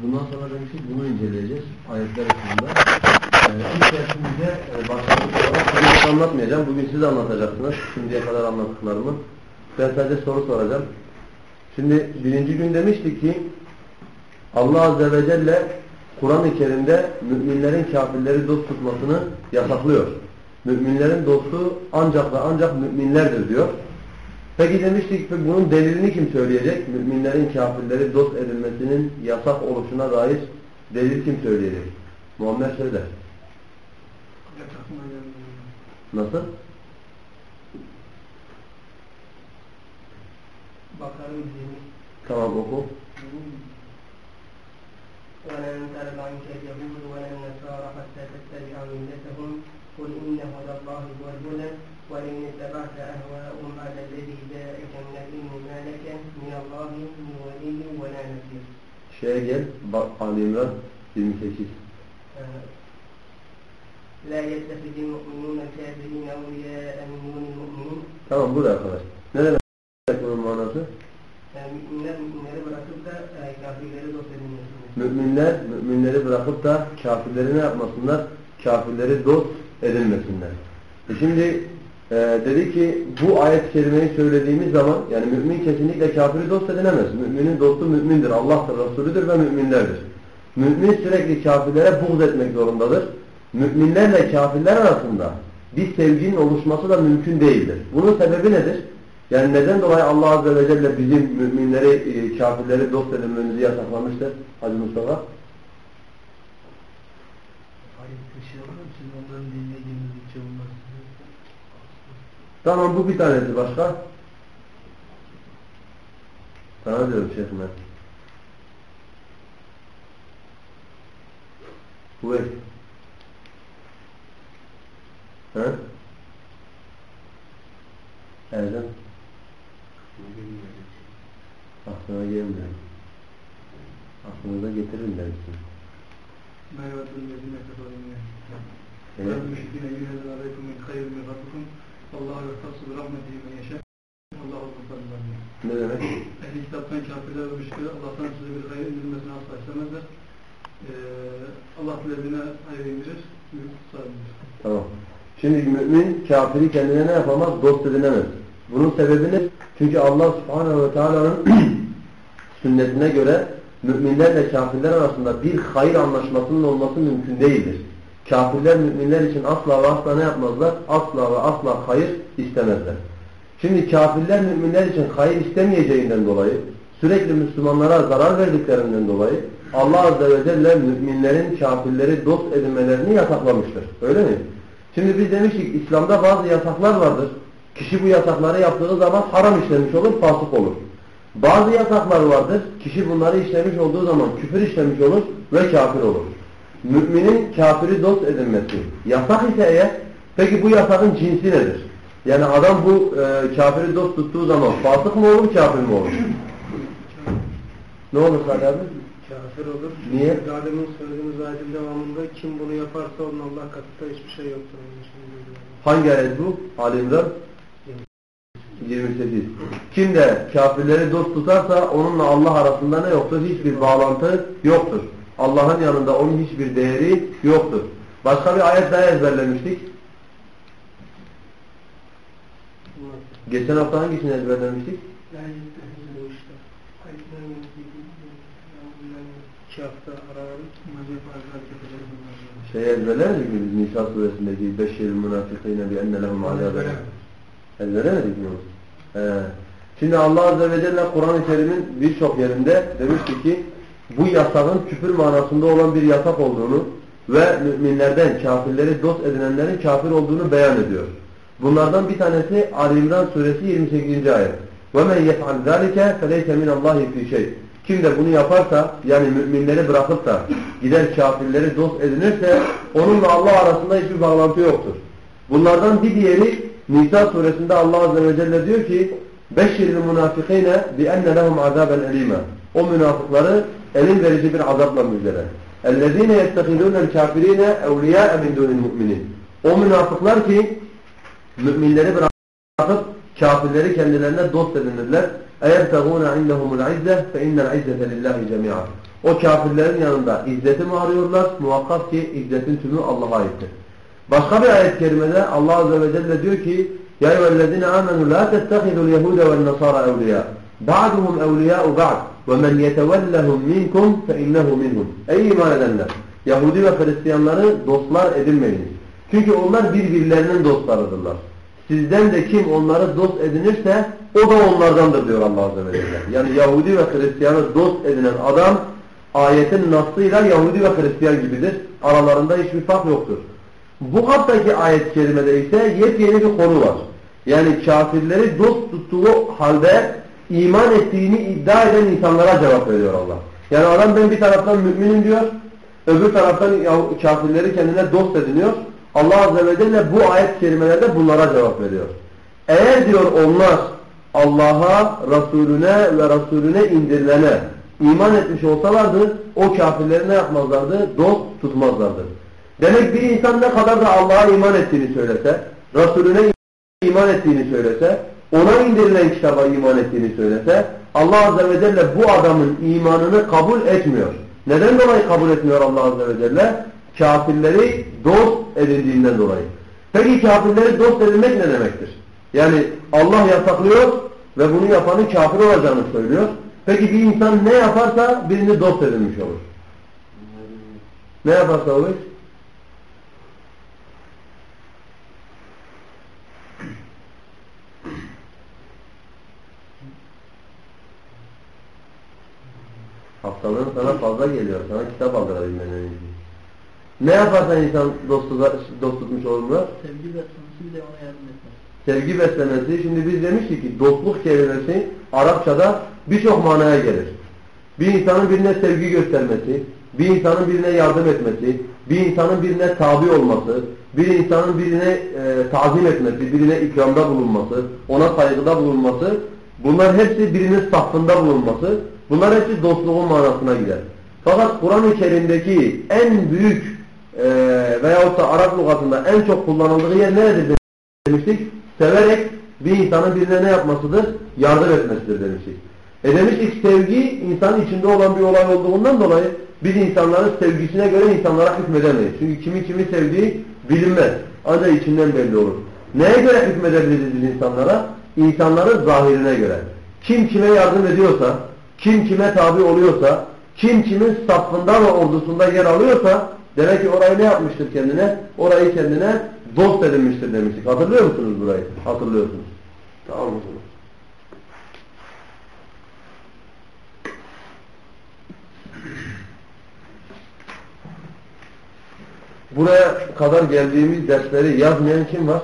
Bundan sonra demiştik bunu inceleyeceğiz ayetler arasında. Ee, ilk dersimizde e, başlangıç olarak anlatmayacağım. Bugün siz anlatacaksınız. Şimdiye kadar anlattıklarımı. Ben sadece soru soracağım. Şimdi birinci gün demiştik ki Allah Azze ve Celle Kur'an-ı Kerim'de müminlerin kafirleri dost tutmasını yasaklıyor. Müminlerin dostu ancak ve ancak müminlerdir diyor. Peki demiştik ki bunun delilini kim söyleyecek? Müminlerin kafirleri dost edilmesinin yasak oluşuna dair delil kim söyleyecek? Muammer söyler. Nasıl? Bakarım Tamam oku. ولن ترضى عنك اليهود ولا النصارى حتى تتبع ملتهم قل إن هدى الله هو الهدى ولئن اتبعت أهواءهم بعد الذي جاءك من العلم ما لك من الله من ولي ولا نصير. Şeye gel. Bak Ali İmran 28. لا يتخذ المؤمنون الكافرين أولياء من دون المؤمنين. Tamam burada arkadaş. Ne demek bunun manası? Yani müminler müminleri bırakıp da e, kafirleri dost edinmesinler. Müminler, müminleri bırakıp da kafirleri ne yapmasınlar? Kafirleri dost edinmesinler. E şimdi e, dedi ki bu ayet-i kerimeyi söylediğimiz zaman yani mümin kesinlikle kafiri dost edinemez. Müminin dostu mümindir, Allah'tır, Resulüdür ve müminlerdir. Mümin sürekli kafirlere buğz etmek zorundadır. Müminlerle kafirler arasında bir sevginin oluşması da mümkün değildir. Bunun sebebi nedir? Yani neden dolayı Allah Azze ve Celle bizim müminleri, e, kafirleri dost edinmemizi yasaklamıştır? Hacı Mustafa. Hayır taşıyalım siz onların size Tamam bu bir tanesi başka. Sana diyorum şeyhim ben. Kuvvet. He? Erdem. Aklına gelmiyor. Aklınıza getirin dersin. Merhaba, ben Medine Kadar Ben Müşkine Yüzyıl Aleyküm Hayır Min Rabbikum. Allah'a yurtası rahmetihi ve yeşe. Allah'a yurtasıdır Ne demek? Ehli kitaptan kafirler ve müşküler Allah'tan size bir hayır indirilmesini asla istemezler. Ee, Allah dilediğine hayır indirir, mülk. Tamam. Şimdi mümin kafiri kendine ne yapamaz? Dost edinemez. Bunun sebebi ne? Çünkü Allah subhanehu ve teala'nın sünnetine göre müminlerle kafirler arasında bir hayır anlaşmasının olması mümkün değildir. Kafirler müminler için asla ve asla ne yapmazlar? Asla ve asla hayır istemezler. Şimdi kafirler müminler için hayır istemeyeceğinden dolayı sürekli Müslümanlara zarar verdiklerinden dolayı Allah Azze ve Celle müminlerin kafirleri dost edinmelerini yasaklamıştır. Öyle mi? Şimdi biz demiştik İslam'da bazı yasaklar vardır. Kişi bu yasakları yaptığı zaman haram işlemiş olur, fasık olur. Bazı yasaklar vardır. Kişi bunları işlemiş olduğu zaman küfür işlemiş olur ve kafir olur. Müminin kafiri dost edinmesi yasak ise eğer peki bu yasakın cinsi nedir? Yani adam bu e, kafiri dost tuttuğu zaman fasık mı olur, kafir mi olur? ne olur Salih abi? Kafir olur. Niye? Zalimin söylediğimiz ayetin devamında kim bunu yaparsa onun Allah katında hiçbir şey yoktur. Hangi ayet bu? Ali İmran 28. Kim de kafirleri dost tutarsa onunla Allah arasında ne yoktur? Hiçbir bağlantı yoktur. Allah'ın yanında onun hiçbir değeri yoktur. Başka bir ayet daha ezberlemiştik. Geçen hafta hangisini ezberlemiştik? Şey ezberlemedik mi biz Nisa suresindeki beşşeril münafıkîne bi enne lehum Ezberlemedik mi onu? Şimdi Allah Azze ve Celle Kur'an-ı Kerim'in birçok yerinde demişti ki bu yasakın küfür manasında olan bir yasak olduğunu ve müminlerden kafirleri dost edinenlerin kafir olduğunu beyan ediyor. Bunlardan bir tanesi Ali İmran suresi 28. ayet. وَمَنْ يَفْعَلْ ذَٰلِكَ فَلَيْسَ مِنَ اللّٰهِ فِي شَيْءٍ Kim de bunu yaparsa yani müminleri bırakıp da gider kafirleri dost edinirse onunla Allah arasında hiçbir bağlantı yoktur. Bunlardan bir diğeri Nisa suresinde Allah Azze ve Celle diyor ki Beşşiril münafıkîne bi enne lehum azaben elîmâ O münafıkları elin verici bir azapla müjdele. اَلَّذ۪ينَ يَتَّخِذُونَ الْكَافِر۪ينَ اَوْلِيَاءَ مِنْ دُونِ الْمُؤْمِنِينَ O münafıklar ki müminleri bırakıp kafirleri kendilerine dost edinirler. اَيَبْتَغُونَ عِنْدَهُمُ الْعِزَّةِ فَاِنَّ الْعِزَّةَ لِلّٰهِ جَمِيعًا O kafirlerin yanında izzeti mi arıyorlar? Muhakkak ki izzetin tümü Allah'a aittir. Başka bir ayet-i kerimede Allah Azze ve Celle diyor ki يَا اَيُّهَا آمَنُوا لَا تَتَّخِذُوا الْيَهُودَ وَالنَّصَارَ اَوْلِيَاءَ بَعْدُهُمْ اَوْلِيَاءُ بَعْدُ وَمَنْ يَتَوَلَّهُمْ مِنْكُمْ فَاِنَّهُ مِنْهُمْ Ey iman edenler! Yahudi ve Hristiyanları dostlar edinmeyiniz. Çünkü onlar birbirlerinin dostlarıdırlar. Sizden de kim onları dost edinirse o da onlardandır diyor Allah Azze ve Celle. Yani Yahudi ve Hristiyanı dost edinen adam ayetin nasıyla Yahudi ve Hristiyan gibidir. Aralarında hiçbir fark yoktur. Bu haftaki ayet-i kerimede ise yepyeni bir konu var. Yani kafirleri dost tuttuğu halde iman ettiğini iddia eden insanlara cevap veriyor Allah. Yani adam ben bir taraftan müminim diyor, öbür taraftan kafirleri kendine dost ediniyor. Allah Azze ve Celle bu ayet-i kerimelerde bunlara cevap veriyor. Eğer diyor onlar Allah'a, Resulüne ve Resulüne indirilene iman etmiş olsalardı o kafirleri ne yapmazlardı? Dost tutmazlardı. Demek bir insan ne kadar da Allah'a iman ettiğini söylese, Resulüne iman ettiğini söylese, ona indirilen kitaba iman ettiğini söylese, Allah Azze ve Celle bu adamın imanını kabul etmiyor. Neden dolayı kabul etmiyor Allah Azze ve Celle? Kafirleri dost edildiğinden dolayı. Peki kafirleri dost edilmek ne demektir? Yani Allah yasaklıyor ve bunu yapanın kafir olacağını söylüyor. Peki bir insan ne yaparsa birini dost edilmiş olur. Ne yaparsa olur? Geliyor. Sana kitap aldırabilmen önemli. Ne yaparsan insan dost tutmuş olur mu? Sevgi beslemesi bir de ona yardım etmez. Sevgi beslemesi. Şimdi biz demiştik ki dostluk kelimesi Arapçada birçok manaya gelir. Bir insanın birine sevgi göstermesi, bir insanın birine yardım etmesi, bir insanın birine tabi olması, bir insanın birine e, tazim etmesi, birine ikramda bulunması, ona saygıda bulunması, bunlar hepsi birinin safında bulunması, bunlar hepsi dostluğun manasına gider. Fakat Kur'an-ı Kerim'deki en büyük e, veyahut da Arap lügatında en çok kullanıldığı yer neredir demiştik? Severek bir insanın birine ne yapmasıdır? Yardım etmesidir demiştik. E demiştik sevgi insanın içinde olan bir olay olduğundan dolayı biz insanların sevgisine göre insanlara hükmedemeyiz. Çünkü kimi kimi sevdiği bilinmez. Ancak içinden belli olur. Neye göre hükmedebiliriz biz insanlara? İnsanların zahirine göre. Kim kime yardım ediyorsa, kim kime tabi oluyorsa, kim kimin safında ve ordusunda yer alıyorsa demek ki orayı ne yapmıştır kendine? Orayı kendine dost edinmiştir demiştik. Hatırlıyor musunuz burayı? Hatırlıyorsunuz. Tamam mısınız? Buraya kadar geldiğimiz dersleri yazmayan kim var?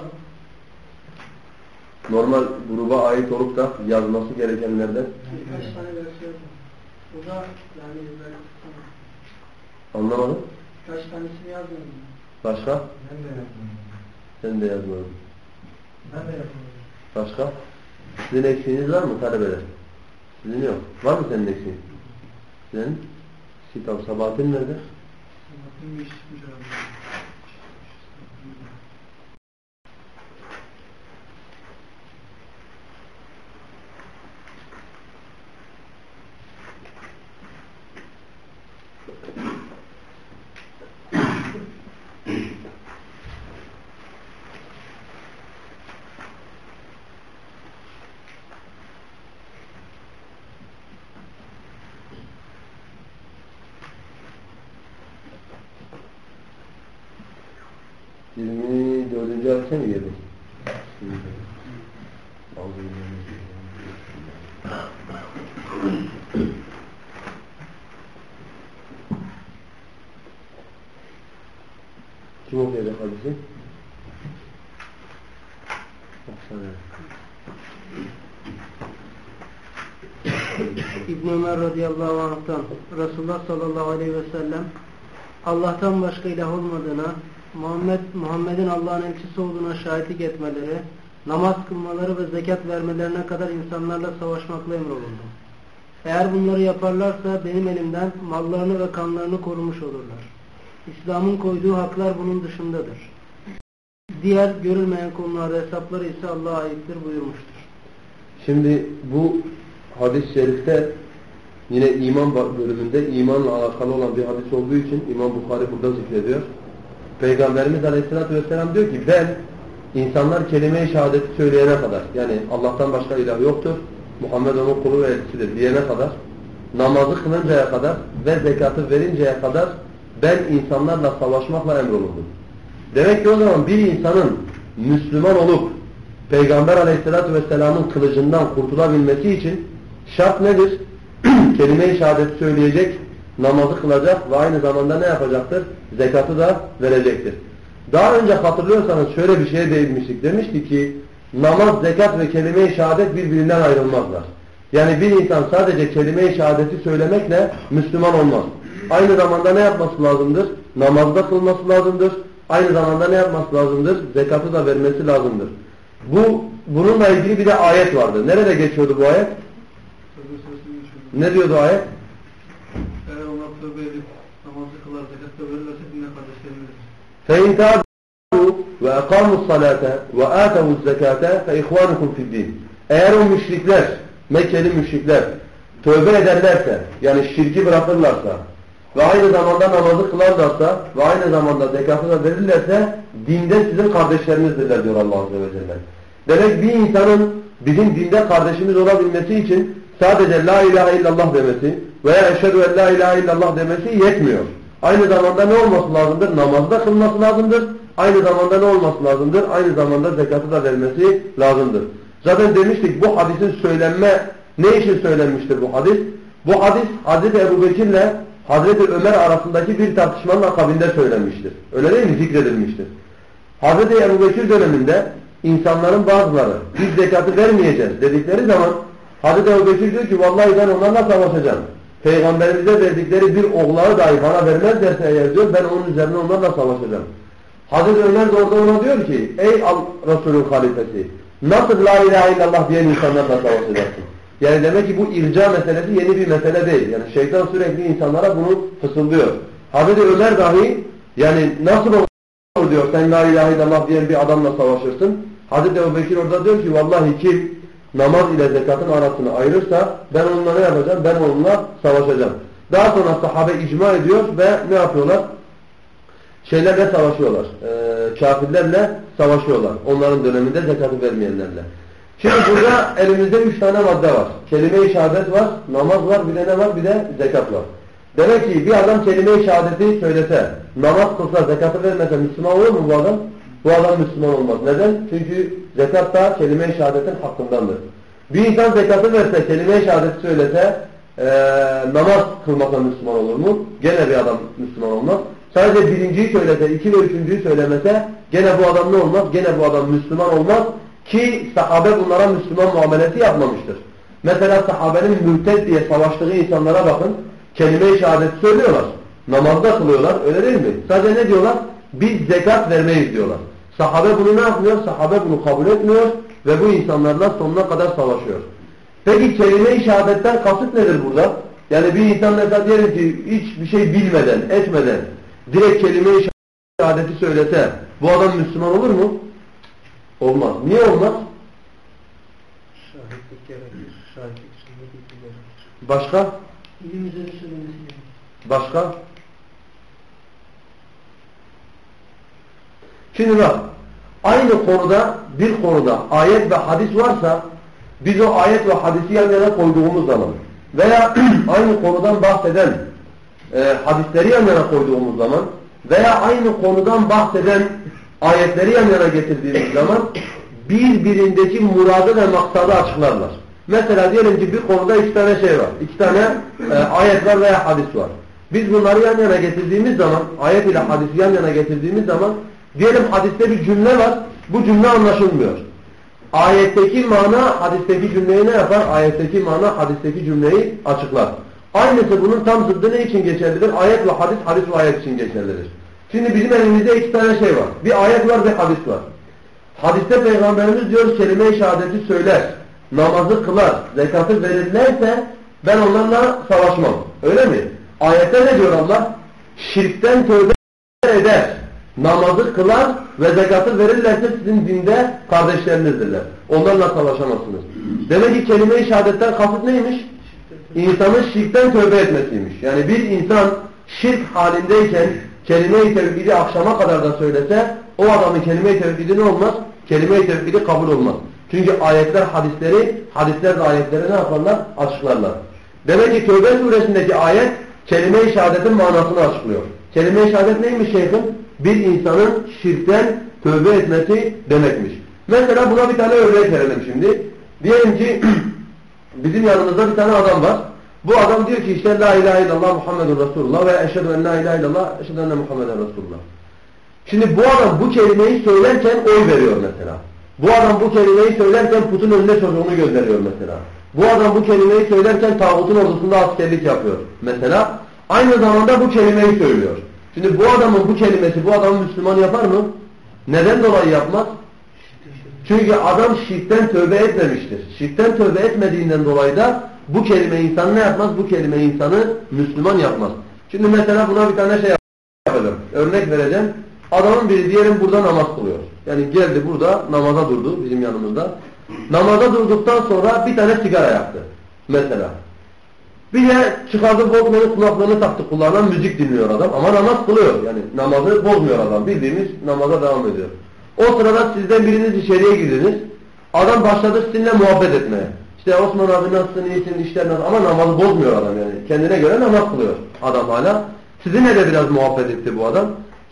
Normal gruba ait olup da yazması gerekenlerden. O da yani Anlamadım. birkaç tanesini yazmadım. Başka? Ben de yapmadım. Sen de yazmadın. Ben de yapmadım. Başka? Sizin eksiğiniz var mı talebeler? Sizin yok. Var mı senin eksiğin? Senin? Kitap Sabahattin nerede? İş mücadele. Yirmi dördüncü hadise mi girdin? Kim okuyacak hadisi? Baksana. İbn Ömer anh'tan Resulullah sallallahu aleyhi ve sellem Allah'tan başka ilah olmadığına, Muhammed Muhammed'in Allah'ın elçisi olduğuna şahitlik etmeleri, namaz kılmaları ve zekat vermelerine kadar insanlarla savaşmakla emrolundu. Eğer bunları yaparlarsa benim elimden mallarını ve kanlarını korumuş olurlar. İslam'ın koyduğu haklar bunun dışındadır. Diğer görülmeyen konularda hesapları ise Allah'a aittir buyurmuştur. Şimdi bu hadis-i şerifte Yine iman bölümünde imanla alakalı olan bir hadis olduğu için İmam Bukhari burada zikrediyor. Peygamberimiz Aleyhisselatü Vesselam diyor ki ben insanlar kelime-i şehadeti söyleyene kadar yani Allah'tan başka ilah yoktur. Muhammed onun kulu ve elçisidir diyene kadar namazı kılıncaya kadar ve zekatı verinceye kadar ben insanlarla savaşmakla emrolundum. Demek ki o zaman bir insanın Müslüman olup Peygamber aleyhissalatü vesselamın kılıcından kurtulabilmesi için şart nedir? Kelime-i şehadeti söyleyecek, namazı kılacak ve aynı zamanda ne yapacaktır? Zekatı da verecektir. Daha önce hatırlıyorsanız şöyle bir şeye değinmiştik. Demiştik ki namaz, zekat ve kelime-i şehadet birbirinden ayrılmazlar. Yani bir insan sadece kelime-i şehadeti söylemekle Müslüman olmaz. Aynı zamanda ne yapması lazımdır? Namazda kılması lazımdır. Aynı zamanda ne yapması lazımdır? Zekatı da vermesi lazımdır. Bu bununla ilgili bir de ayet vardı. Nerede geçiyordu bu ayet? Tövbe suresini geçiyordu. Ne diyordu ayet? Eğer onlar tövbe edip namazı kılar, zekat da verirlerse dinle kardeşlerinizdir. فَاِنْ تَابُوا وَاَقَامُوا الصَّلَاةَ وَآتَوُوا الزَّكَاةَ فَاِخْوَانُكُمْ فِي الدِّينِ Eğer o müşrikler, Mekkeli müşrikler tövbe ederlerse, yani şirki bırakırlarsa ve aynı zamanda namazı kılarlarsa ve aynı zamanda zekatı da verirlerse dinde sizin kardeşlerinizdirler diyor Allah Azze ve Celle. Demek bir insanın bizim dinde kardeşimiz olabilmesi için sadece la ilahe illallah demesi veya eşhedü en la ilahe illallah demesi yetmiyor. Aynı zamanda ne olması lazımdır? Namazı da kılması lazımdır. Aynı zamanda ne olması lazımdır? Aynı zamanda zekatı da vermesi lazımdır. Zaten demiştik bu hadisin söylenme ne için söylenmiştir bu hadis? Bu hadis Hazreti Ebu Bekir'le Hazreti Ömer arasındaki bir tartışmanın akabinde söylenmiştir. Öyle değil mi? Zikredilmiştir. Hazreti Ebu Bekir döneminde insanların bazıları biz zekatı vermeyeceğiz dedikleri zaman Hazreti Ebu diyor ki vallahi ben onlarla savaşacağım. Peygamberimize verdikleri bir oğlağı dahi bana vermezlerse eğer diyor ben onun üzerine onlarla savaşacağım. Hazreti Ömer de orada ona diyor ki ey Resulün halifesi nasıl la ilahe illallah diyen insanlarla savaşacaksın? Yani demek ki bu irca meselesi yeni bir mesele değil. Yani şeytan sürekli insanlara bunu fısıldıyor. Hazreti Ömer dahi yani nasıl olur diyor sen la ilahe illallah diyen bir adamla savaşırsın. Hazreti Ebu orada diyor ki vallahi kim namaz ile zekatın arasını ayırırsa ben onunla ne yapacağım? Ben onunla savaşacağım. Daha sonra sahabe icma ediyor ve ne yapıyorlar? Şeylerle savaşıyorlar. E, kafirlerle savaşıyorlar. Onların döneminde zekatı vermeyenlerle. Şimdi burada elimizde üç tane madde var. Kelime-i şehadet var, namaz var, bir de ne var? Bir de zekat var. Demek ki bir adam kelime-i şehadeti söylese, namaz kılsa, zekatı vermese Müslüman olur mu bu adam? Bu adam Müslüman olmaz. Neden? Çünkü zekat da kelime-i şehadetin hakkındandır. Bir insan zekatı verse, kelime-i şehadeti söylese, ee, namaz kılmasa Müslüman olur mu? Gene bir adam Müslüman olmaz. Sadece birinciyi söylese, iki ve üçüncüyü söylemese gene bu adam ne olmaz? Gene bu adam Müslüman olmaz ki sahabe bunlara Müslüman muamelesi yapmamıştır. Mesela sahabenin mürted diye savaştığı insanlara bakın. Kelime-i şehadeti söylüyorlar. Namazda kılıyorlar. Öyle değil mi? Sadece ne diyorlar? Biz zekat vermeyiz diyorlar. Sahabe bunu ne yapmıyor? Sahabe bunu kabul etmiyor ve bu insanlarla sonuna kadar savaşıyor. Peki kelime-i şehadetten kasıt nedir burada? Yani bir insan mesela diyelim ki hiçbir şey bilmeden, etmeden direkt kelime-i şehadeti söylese bu adam Müslüman olur mu? Olmaz. Niye olmaz? Şahitlik gerekir. Şahitlik sünneti gerekir. Başka? İlim üzerine söylemesi gerekir. Başka? Şimdi bak, aynı konuda bir konuda ayet ve hadis varsa biz o ayet ve hadisi yan yana koyduğumuz zaman veya aynı konudan bahseden e, hadisleri yan yana koyduğumuz zaman veya aynı konudan bahseden ayetleri yan yana getirdiğimiz zaman birbirindeki muradı ve maksadı açıklarlar. Mesela diyelim ki bir konuda iki tane şey var. iki tane e, ayet var veya hadis var. Biz bunları yan yana getirdiğimiz zaman, ayet ile hadisi yan yana getirdiğimiz zaman diyelim hadiste bir cümle var. Bu cümle anlaşılmıyor. Ayetteki mana hadisteki cümleyi ne yapar? Ayetteki mana hadisteki cümleyi açıklar. Aynısı bunun tam zıddı ne için geçerlidir? Ayet ve hadis, hadis ve ayet için geçerlidir. Şimdi bizim elimizde iki tane şey var. Bir ayet var bir hadis var. Hadiste Peygamberimiz diyor kelime-i şehadeti söyler, namazı kılar, zekatı verirlerse ben onlarla savaşmam. Öyle mi? Ayette ne diyor Allah? Şirkten tövbe eder, namazı kılar ve zekatı verirlerse sizin dinde kardeşlerinizdirler. Onlarla savaşamazsınız. Demek ki kelime-i şehadetten kasıt neymiş? insanın şirkten tövbe etmesiymiş. Yani bir insan şirk halindeyken kelime-i tevhidi akşama kadar da söylese o adamın kelime-i tevhidi ne olmaz? Kelime-i tevhidi kabul olmaz. Çünkü ayetler hadisleri, hadisler de ayetleri ne yaparlar? Açıklarlar. Demek ki Tövbe suresindeki ayet kelime-i şehadetin manasını açıklıyor. Kelime-i şehadet neymiş şeyhim? Bir insanın şirkten tövbe etmesi demekmiş. Mesela buna bir tane örnek verelim şimdi. Diyelim ki bizim yanımızda bir tane adam var. Bu adam diyor ki işte La ilahe illallah Muhammedun Resulullah ve eşhedü en la ilahe illallah eşhedü enne Muhammeden Resulullah. Şimdi bu adam bu kelimeyi söylerken oy veriyor mesela. Bu adam bu kelimeyi söylerken putun önüne çocuğunu gönderiyor mesela. Bu adam bu kelimeyi söylerken tağutun ordusunda askerlik yapıyor mesela. Aynı zamanda bu kelimeyi söylüyor. Şimdi bu adamın bu kelimesi bu adamı Müslüman yapar mı? Neden dolayı yapmaz? Çünkü adam şirkten tövbe etmemiştir. Şirkten tövbe etmediğinden dolayı da bu kelime insanı ne yapmaz? Bu kelime insanı Müslüman yapmaz. Şimdi mesela buna bir tane şey yapalım. Örnek vereceğim. Adamın biri diyelim burada namaz kılıyor. Yani geldi burada namaza durdu bizim yanımızda. Namaza durduktan sonra bir tane sigara yaktı. Mesela. Bir de çıkardı Walkman'ın kulaklığını taktı kulağına müzik dinliyor adam ama namaz kılıyor. Yani namazı bozmuyor adam. Bildiğimiz namaza devam ediyor. O sırada sizden biriniz içeriye girdiniz. Adam başladı sizinle muhabbet etmeye. İşte Osman abi nasılsın, iyisin, işler nasıl ama namazı bozmuyor adam yani. Kendine göre namaz kılıyor adam hala. Sizinle de biraz muhabbet etti bu adam.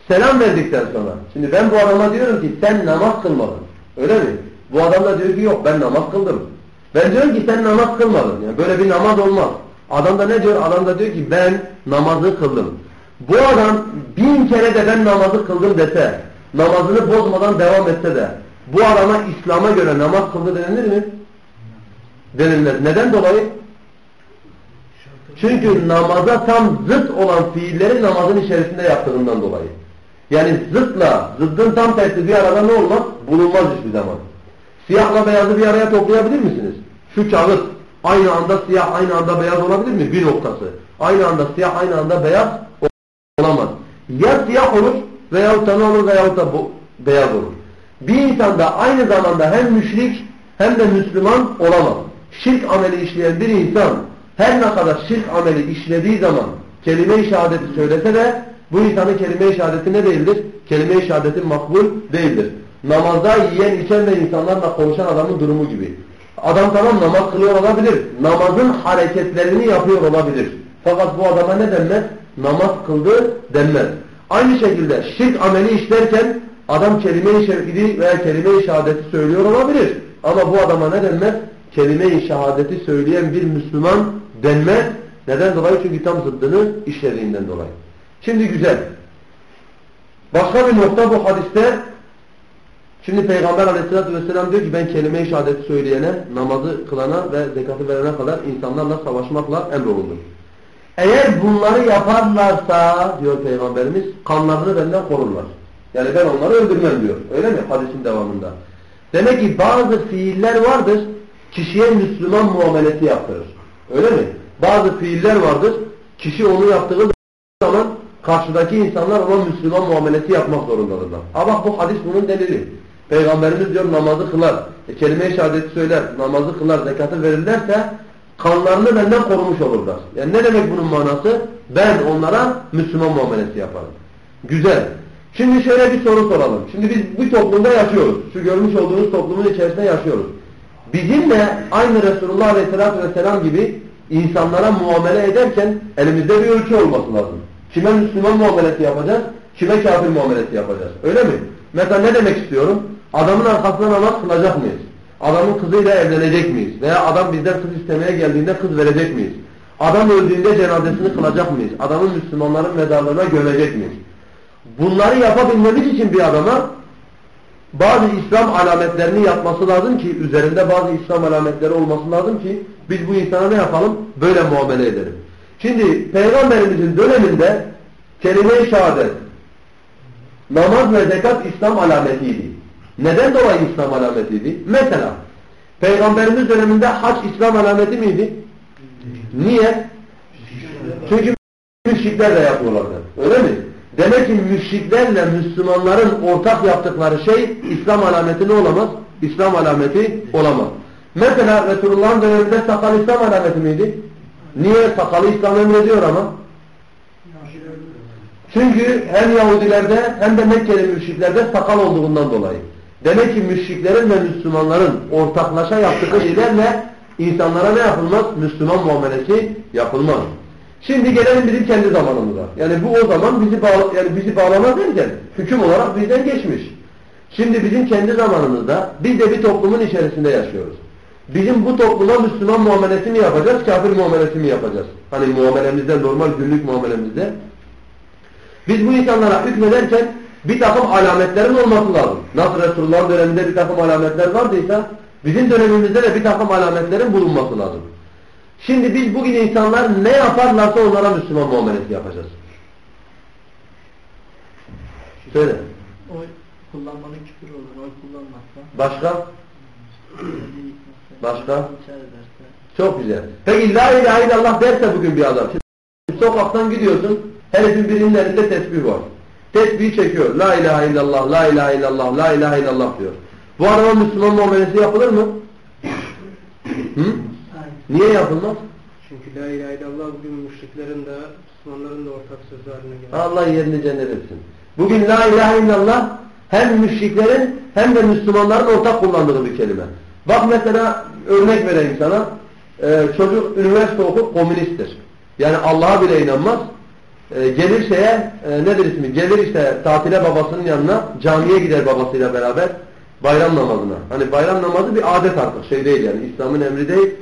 Selam verdikten sonra. Şimdi ben bu adama diyorum ki sen namaz kılmadın. Öyle mi? Bu adam da diyor ki yok ben namaz kıldım. Ben diyorum ki sen namaz kılmadın. Yani böyle bir namaz olmaz. Adam da ne diyor? Adam da diyor ki ben namazı kıldım. Bu adam bin kere de ben namazı kıldım dese, namazını bozmadan devam etse de bu adama İslam'a göre namaz kıldı denilir mi? Denilmez. Neden dolayı? Çünkü namaza tam zıt olan fiilleri namazın içerisinde yaptığından dolayı. Yani zıtla, zıddın tam tersi bir arada ne olmaz? Bulunmaz hiçbir zaman. Siyahla beyazı bir araya toplayabilir misiniz? Şu kağıt aynı anda siyah, aynı anda beyaz olabilir mi? Bir noktası. Aynı anda siyah, aynı anda beyaz olamaz. Ya siyah olur veyahut da ne olur veyahut da bu, beyaz olur. Bir insan da aynı zamanda hem müşrik hem de Müslüman olamaz. Şirk ameli işleyen bir insan her ne kadar şirk ameli işlediği zaman kelime-i şehadeti söylese de bu insanın kelime-i şehadeti ne değildir? Kelime-i şehadeti makbul değildir. Namazda yiyen içen ve insanlarla konuşan adamın durumu gibi. Adam tamam namaz kılıyor olabilir. Namazın hareketlerini yapıyor olabilir. Fakat bu adama ne denmez? Namaz kıldı denmez. Aynı şekilde şirk ameli işlerken adam kelime-i şeridi veya kelime-i şehadeti söylüyor olabilir. Ama bu adama ne denmez? Kelime-i şehadeti söyleyen bir Müslüman denmez. Neden dolayı? Çünkü tam zıddını işlediğinden dolayı. Şimdi güzel. Başka bir nokta bu hadiste Şimdi Peygamber aleyhissalatü vesselam diyor ki ben kelime-i şehadeti söyleyene, namazı kılana ve zekatı verene kadar insanlarla savaşmakla emrolundum. Eğer bunları yaparlarsa diyor Peygamberimiz kanlarını benden korurlar. Yani ben onları öldürmem diyor. Öyle mi? Hadisin devamında. Demek ki bazı fiiller vardır kişiye Müslüman muamelesi yaptırır. Öyle mi? Bazı fiiller vardır kişi onu yaptığı zaman karşıdaki insanlar ona Müslüman muamelesi yapmak zorundadırlar. Ama bu hadis bunun delili. Peygamberimiz diyor namazı kılar, e, kelime-i şehadeti söyler, namazı kılar, zekatı verirlerse kanlarını benden korumuş olurlar. Yani ne demek bunun manası? Ben onlara Müslüman muamelesi yaparım. Güzel. Şimdi şöyle bir soru soralım. Şimdi biz bu toplumda yaşıyoruz. Şu görmüş olduğunuz toplumun içerisinde yaşıyoruz. Bizimle aynı Resulullah Aleyhisselatü Vesselam gibi insanlara muamele ederken elimizde bir ölçü olması lazım. Kime Müslüman muamelesi yapacağız? Kime kafir muamelesi yapacağız? Öyle mi? Mesela ne demek istiyorum? Adamın arkasına namaz kılacak mıyız? Adamın kızıyla evlenecek miyiz? Veya adam bizden kız istemeye geldiğinde kız verecek miyiz? Adam öldüğünde cenazesini kılacak mıyız? Adamın Müslümanların mezarlarına gömecek miyiz? Bunları yapabilmemiz için bir adama bazı İslam alametlerini yapması lazım ki, üzerinde bazı İslam alametleri olması lazım ki biz bu insana ne yapalım? Böyle muamele edelim. Şimdi Peygamberimizin döneminde kelime-i şehadet, namaz ve zekat İslam alametiydi. Neden dolayı İslam alametiydi? Mesela Peygamberimiz döneminde hac İslam alameti miydi? Niye? Çünkü müşrikler de yapıyorlardı. Öyle mi? Demek ki müşriklerle Müslümanların ortak yaptıkları şey İslam alameti ne olamaz? İslam alameti olamaz. Mesela Resulullah'ın döneminde sakal İslam alameti miydi? Niye? Sakalı İslam emrediyor ama. Çünkü hem Yahudilerde hem de Mekkeli müşriklerde sakal olduğundan dolayı. Demek ki müşriklerin ve Müslümanların ortaklaşa yaptığı şeylerle insanlara ne yapılmaz? Müslüman muamelesi yapılmaz. Şimdi gelelim bizim kendi zamanımıza. Yani bu o zaman bizi bağ yani bizi bağlamaz derken hüküm olarak bizden geçmiş. Şimdi bizim kendi zamanımızda biz de bir toplumun içerisinde yaşıyoruz. Bizim bu topluma Müslüman muamelesi mi yapacağız, kafir muamelesi mi yapacağız? Hani muamelemizde, normal günlük muamelemizde. Biz bu insanlara hükmederken bir takım alametlerin olması lazım. Nasıl Resulullah'ın döneminde bir takım alametler vardıysa bizim dönemimizde de bir takım alametlerin bulunması lazım. Şimdi biz bugün insanlar ne yaparlarsa onlara Müslüman muamelesi yapacağız. Söyle. Oy kullanmanın küfür olur. Oy kullanmazsa. Başka? Başka? Çok güzel. Peki la ilahe illallah derse bugün bir adam. Şimdi sokaktan gidiyorsun. Herifin birinin elinde tesbih var. Tesbihi çekiyor. La ilahe illallah, la ilahe illallah, la ilahe illallah diyor. Bu adama Müslüman muamelesi yapılır mı? Hı? Niye yapılmaz? Çünkü la ilahe illallah bugün müşriklerin de Müslümanların da ortak sözü haline geldi. Allah yerini cennet etsin. Bugün la ilahe illallah hem müşriklerin hem de Müslümanların ortak kullandığı bir kelime. Bak mesela örnek vereyim sana. Ee, çocuk üniversite okup komünisttir. Yani Allah'a bile inanmaz. Şeye e, nedir ismi? Gelir işte tatile babasının yanına camiye gider babasıyla beraber bayram namazına. Hani bayram namazı bir adet artık şey değil yani İslam'ın emri değil.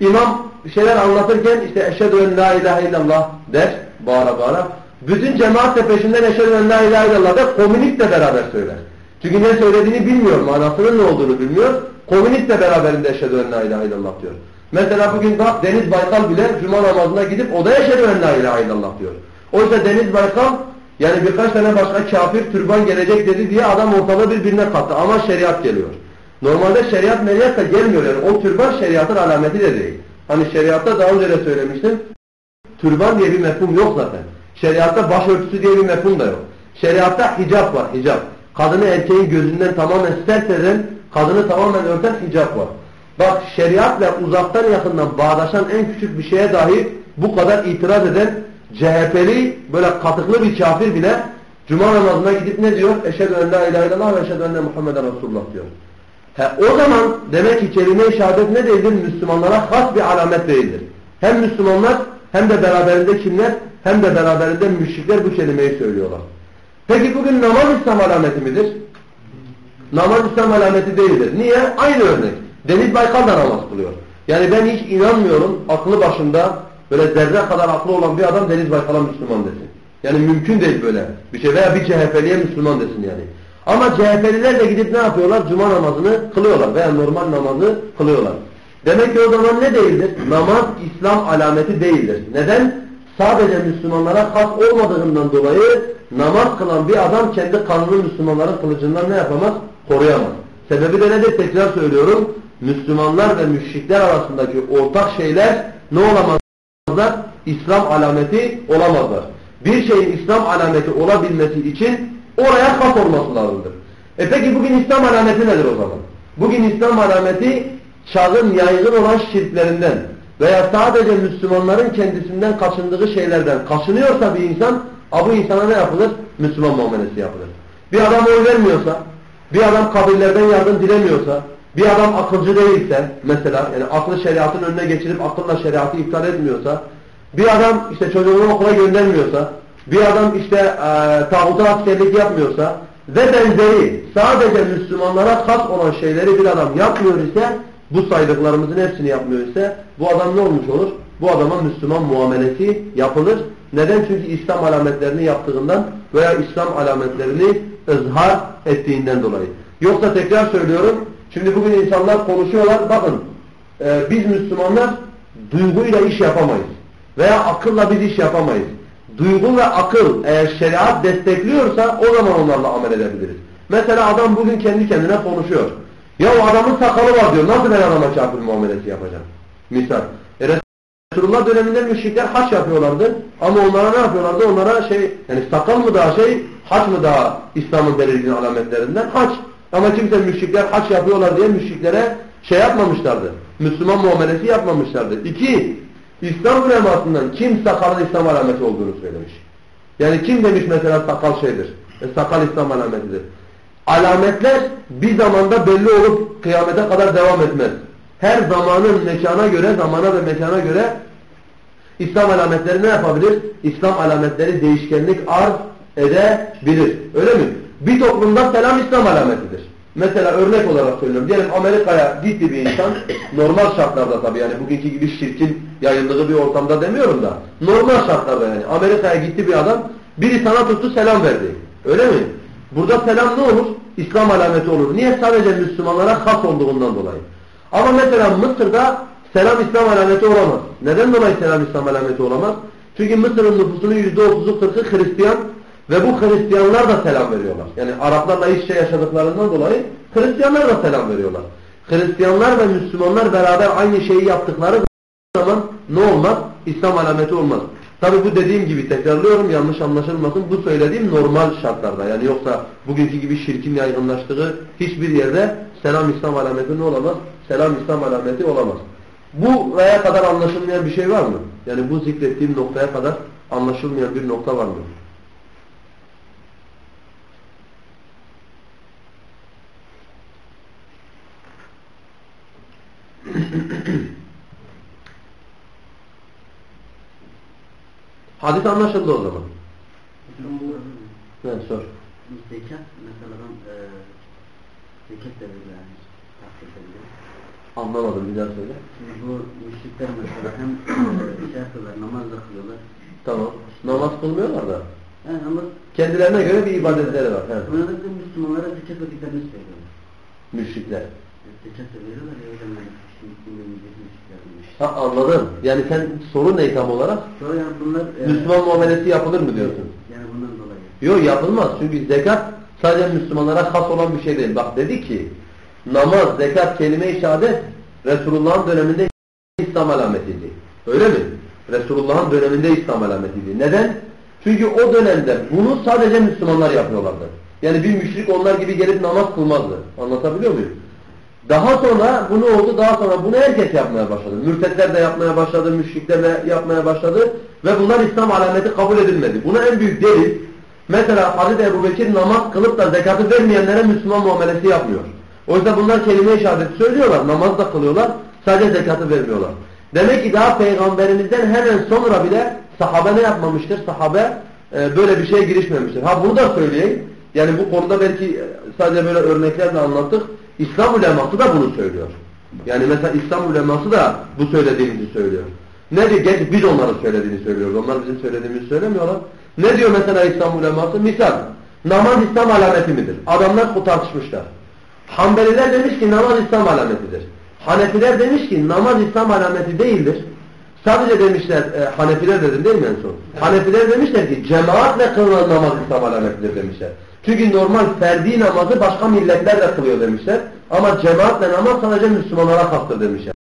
İmam şeyler anlatırken işte eşhedü en la ilahe illallah der bağıra bağıra. Bütün cemaat de peşinden eşhedü en la ilahe illallah der. Komünist beraber söyler. Çünkü ne söylediğini bilmiyor. Manasının ne olduğunu bilmiyor. Komünist de beraberinde eşhedü en la ilahe illallah diyor. Mesela bugün bak Deniz Baykal bile cuma namazına gidip o da eşhedü en la ilahe illallah diyor. Oysa Deniz Baykal yani birkaç tane başka kafir türban gelecek dedi diye adam ortalığı birbirine kattı. Ama şeriat geliyor. Normalde şeriat meriyat da gelmiyor yani. O türban şeriatın alameti de değil. Hani şeriatta daha önce de söylemiştim. Türban diye bir mefhum yok zaten. Şeriatta başörtüsü diye bir mefhum da yok. Şeriatta hicap var, hicap. Kadını erkeğin gözünden tamamen stert eden, kadını tamamen örten hicap var. Bak şeriatla uzaktan yakından bağdaşan en küçük bir şeye dahi bu kadar itiraz eden CHP'li böyle katıklı bir kafir bile Cuma namazına gidip ne diyor? Eşhedü en la ilahe illallah ve eşhedü enne Muhammeden Resulullah diyor. He, o zaman demek ki kelime-i şehadet ne değildir? Müslümanlara has bir alamet değildir. Hem Müslümanlar hem de beraberinde kimler? Hem de beraberinde müşrikler bu kelimeyi söylüyorlar. Peki bugün namaz İslam alameti midir? Namaz İslam alameti değildir. Niye? Aynı örnek. Deniz Baykal da namaz kılıyor. Yani ben hiç inanmıyorum aklı başında böyle zerre kadar aklı olan bir adam Deniz Baykal'a Müslüman desin. Yani mümkün değil böyle bir şey veya bir CHP'liye Müslüman desin yani. Ama CHP'liler de gidip ne yapıyorlar? Cuma namazını kılıyorlar veya normal namazı kılıyorlar. Demek ki o zaman ne değildir? Namaz İslam alameti değildir. Neden? Sadece Müslümanlara has olmadığından dolayı namaz kılan bir adam kendi kanunu Müslümanların kılıcından ne yapamaz? Koruyamaz. Sebebi de nedir? Tekrar söylüyorum. Müslümanlar ve müşrikler arasındaki ortak şeyler ne olamazlar? İslam alameti olamazlar. Bir şeyin İslam alameti olabilmesi için oraya has olması lazımdır. E peki bugün İslam alameti nedir o zaman? Bugün İslam alameti çağın yaygın olan şirklerinden veya sadece Müslümanların kendisinden kaçındığı şeylerden kaçınıyorsa bir insan, bu insana ne yapılır? Müslüman muamelesi yapılır. Bir adam oy vermiyorsa, bir adam kabirlerden yardım dilemiyorsa, bir adam akılcı değilse mesela yani aklı şeriatın önüne geçirip akılla şeriatı iptal etmiyorsa, bir adam işte çocuğunu okula göndermiyorsa, bir adam işte e, tağuta askerlik yapmıyorsa ve benzeri sadece Müslümanlara has olan şeyleri bir adam yapmıyor ise bu saydıklarımızın hepsini yapmıyor ise bu adam ne olmuş olur? Bu adama Müslüman muamelesi yapılır. Neden? Çünkü İslam alametlerini yaptığından veya İslam alametlerini ızhar ettiğinden dolayı. Yoksa tekrar söylüyorum, şimdi bugün insanlar konuşuyorlar, bakın e, biz Müslümanlar duyguyla iş yapamayız. Veya akılla biz iş yapamayız. Duygu ve akıl eğer şeriat destekliyorsa o zaman onlarla amel edebiliriz. Mesela adam bugün kendi kendine konuşuyor. Ya o adamın sakalı var diyor. Nasıl ben adama kafir muamelesi yapacağım? Misal. E Resulullah döneminde müşrikler haç yapıyorlardı. Ama onlara ne yapıyorlardı? Onlara şey yani sakal mı daha şey, haç mı daha İslam'ın belirgin alametlerinden? Haç. Ama kimse müşrikler haç yapıyorlar diye müşriklere şey yapmamışlardı. Müslüman muamelesi yapmamışlardı. İki, İslam ulemasından kim sakalın İslam alameti olduğunu söylemiş. Yani kim demiş mesela sakal şeydir. E, sakal İslam alametidir. Alametler bir zamanda belli olup kıyamete kadar devam etmez. Her zamanın mekana göre, zamana ve mekana göre İslam alametleri ne yapabilir? İslam alametleri değişkenlik arz edebilir. Öyle mi? Bir toplumda selam İslam alametidir. Mesela örnek olarak söylüyorum. Diyelim Amerika'ya gitti bir insan. Normal şartlarda tabii yani bugünkü gibi şirkin yayıldığı bir ortamda demiyorum da. Normal şartlarda yani. Amerika'ya gitti bir adam. Biri sana tuttu selam verdi. Öyle mi? Burada selam ne olur? İslam alameti olur. Niye? Sadece Müslümanlara has olduğundan dolayı. Ama mesela Mısır'da selam İslam alameti olamaz. Neden dolayı selam İslam alameti olamaz? Çünkü Mısır'ın nüfusunun %30'u 40'ı Hristiyan ve bu Hristiyanlar da selam veriyorlar. Yani Araplarla şey yaşadıklarından dolayı Hristiyanlar da selam veriyorlar. Hristiyanlar ve Müslümanlar beraber aynı şeyi yaptıkları zaman ne olmaz? İslam alameti olmaz. Tabi bu dediğim gibi tekrarlıyorum yanlış anlaşılmasın. Bu söylediğim normal şartlarda. Yani yoksa bugünkü gibi şirkin yaygınlaştığı hiçbir yerde selam İslam alameti ne olamaz? Selam İslam alameti olamaz. Bu veya kadar anlaşılmayan bir şey var mı? Yani bu zikrettiğim noktaya kadar anlaşılmayan bir nokta var mı? Hadis anlaşıldı o zaman. Evet sor. Zekat mesela ben e, zekat veriyor yani. Takdir ediyor. Anlamadım bir daha söyle. Şimdi bu müşrikler mesela hem e, şey yapıyorlar, namaz da kılıyorlar. Tamam. Namaz kılmıyorlar da. Yani ama Kendilerine göre bir ibadetleri var. He. bunlar da Müslümanlara zekat verdiklerini söylüyorlar. Müşrikler. Ha anladım. Yani sen sorun ne tam olarak? Sonra yani bunlar... e, Müslüman muamelesi yapılır mı diyorsun? Yani bundan dolayı. Yok yapılmaz. Çünkü zekat sadece Müslümanlara has olan bir şey değil. Bak dedi ki namaz, zekat, kelime-i şehadet Resulullah'ın döneminde İslam alametiydi. Öyle mi? Resulullah'ın döneminde İslam alametiydi. Neden? Çünkü o dönemde bunu sadece Müslümanlar yapıyorlardı. Yani bir müşrik onlar gibi gelip namaz kılmazdı. Anlatabiliyor muyum? Daha sonra bu ne oldu? Daha sonra bunu herkes yapmaya başladı. Mürtetler de yapmaya başladı, müşrikler de yapmaya başladı ve bunlar İslam alameti kabul edilmedi. Buna en büyük delil mesela Hazreti Ebu Bekir namaz kılıp da zekatı vermeyenlere Müslüman muamelesi yapmıyor. Oysa bunlar kelime-i şehadeti söylüyorlar, namaz da kılıyorlar, sadece zekatı vermiyorlar. Demek ki daha peygamberimizden hemen sonra bile sahabe ne yapmamıştır? Sahabe e, böyle bir şeye girişmemiştir. Ha bunu da söyleyeyim. Yani bu konuda belki e, sadece böyle örneklerle anlattık. İslam uleması da bunu söylüyor. Yani mesela İslam uleması da bu söylediğimizi söylüyor. Ne diyor? Geç biz onların söylediğini söylüyoruz. Onlar bizim söylediğimizi söylemiyorlar. Ne diyor mesela İslam uleması? Misal, namaz İslam alameti midir? Adamlar bu tartışmışlar. Hanbeliler demiş ki namaz İslam alametidir. Hanefiler demiş ki namaz İslam alameti değildir. Sadece demişler, e, Hanefiler dedim değil mi en son? Hanefiler demişler ki cemaatle kılınan namaz İslam alametidir demişler. Çünkü normal ferdi namazı başka milletler de kılıyor demişler. Ama cemaatle namaz sadece Müslümanlara kastır demişler.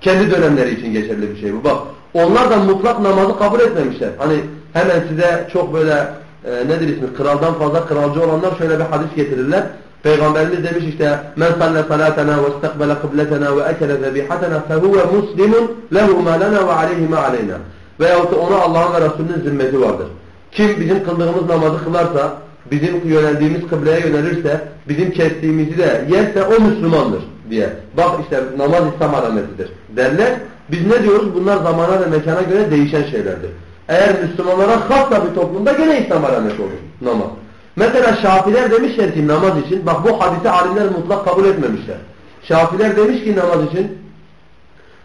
Kendi dönemleri için geçerli bir şey bu. Bak onlar da mutlak namazı kabul etmemişler. Hani hemen size çok böyle e, nedir ismi kraldan fazla kralcı olanlar şöyle bir hadis getirirler. Peygamberimiz demiş işte men salle salatena ve istakbele kıbletena ve ekele zebihatena fehuve muslimun lehu ma lana ve aleyhi ma aleyna. Veyahut ona Allah'ın ve Resulünün zimmeti vardır. Kim bizim kıldığımız namazı kılarsa, bizim yöneldiğimiz kıbleye yönelirse, bizim kestiğimizi de yerse o Müslümandır diye. Bak işte namaz İslam alametidir derler. Biz ne diyoruz? Bunlar zamana ve mekana göre değişen şeylerdir. Eğer Müslümanlara hasla bir toplumda gene İslam alameti olur namaz. Mesela Şafiler demişler ki namaz için, bak bu hadisi alimler mutlak kabul etmemişler. Şafiler demiş ki namaz için,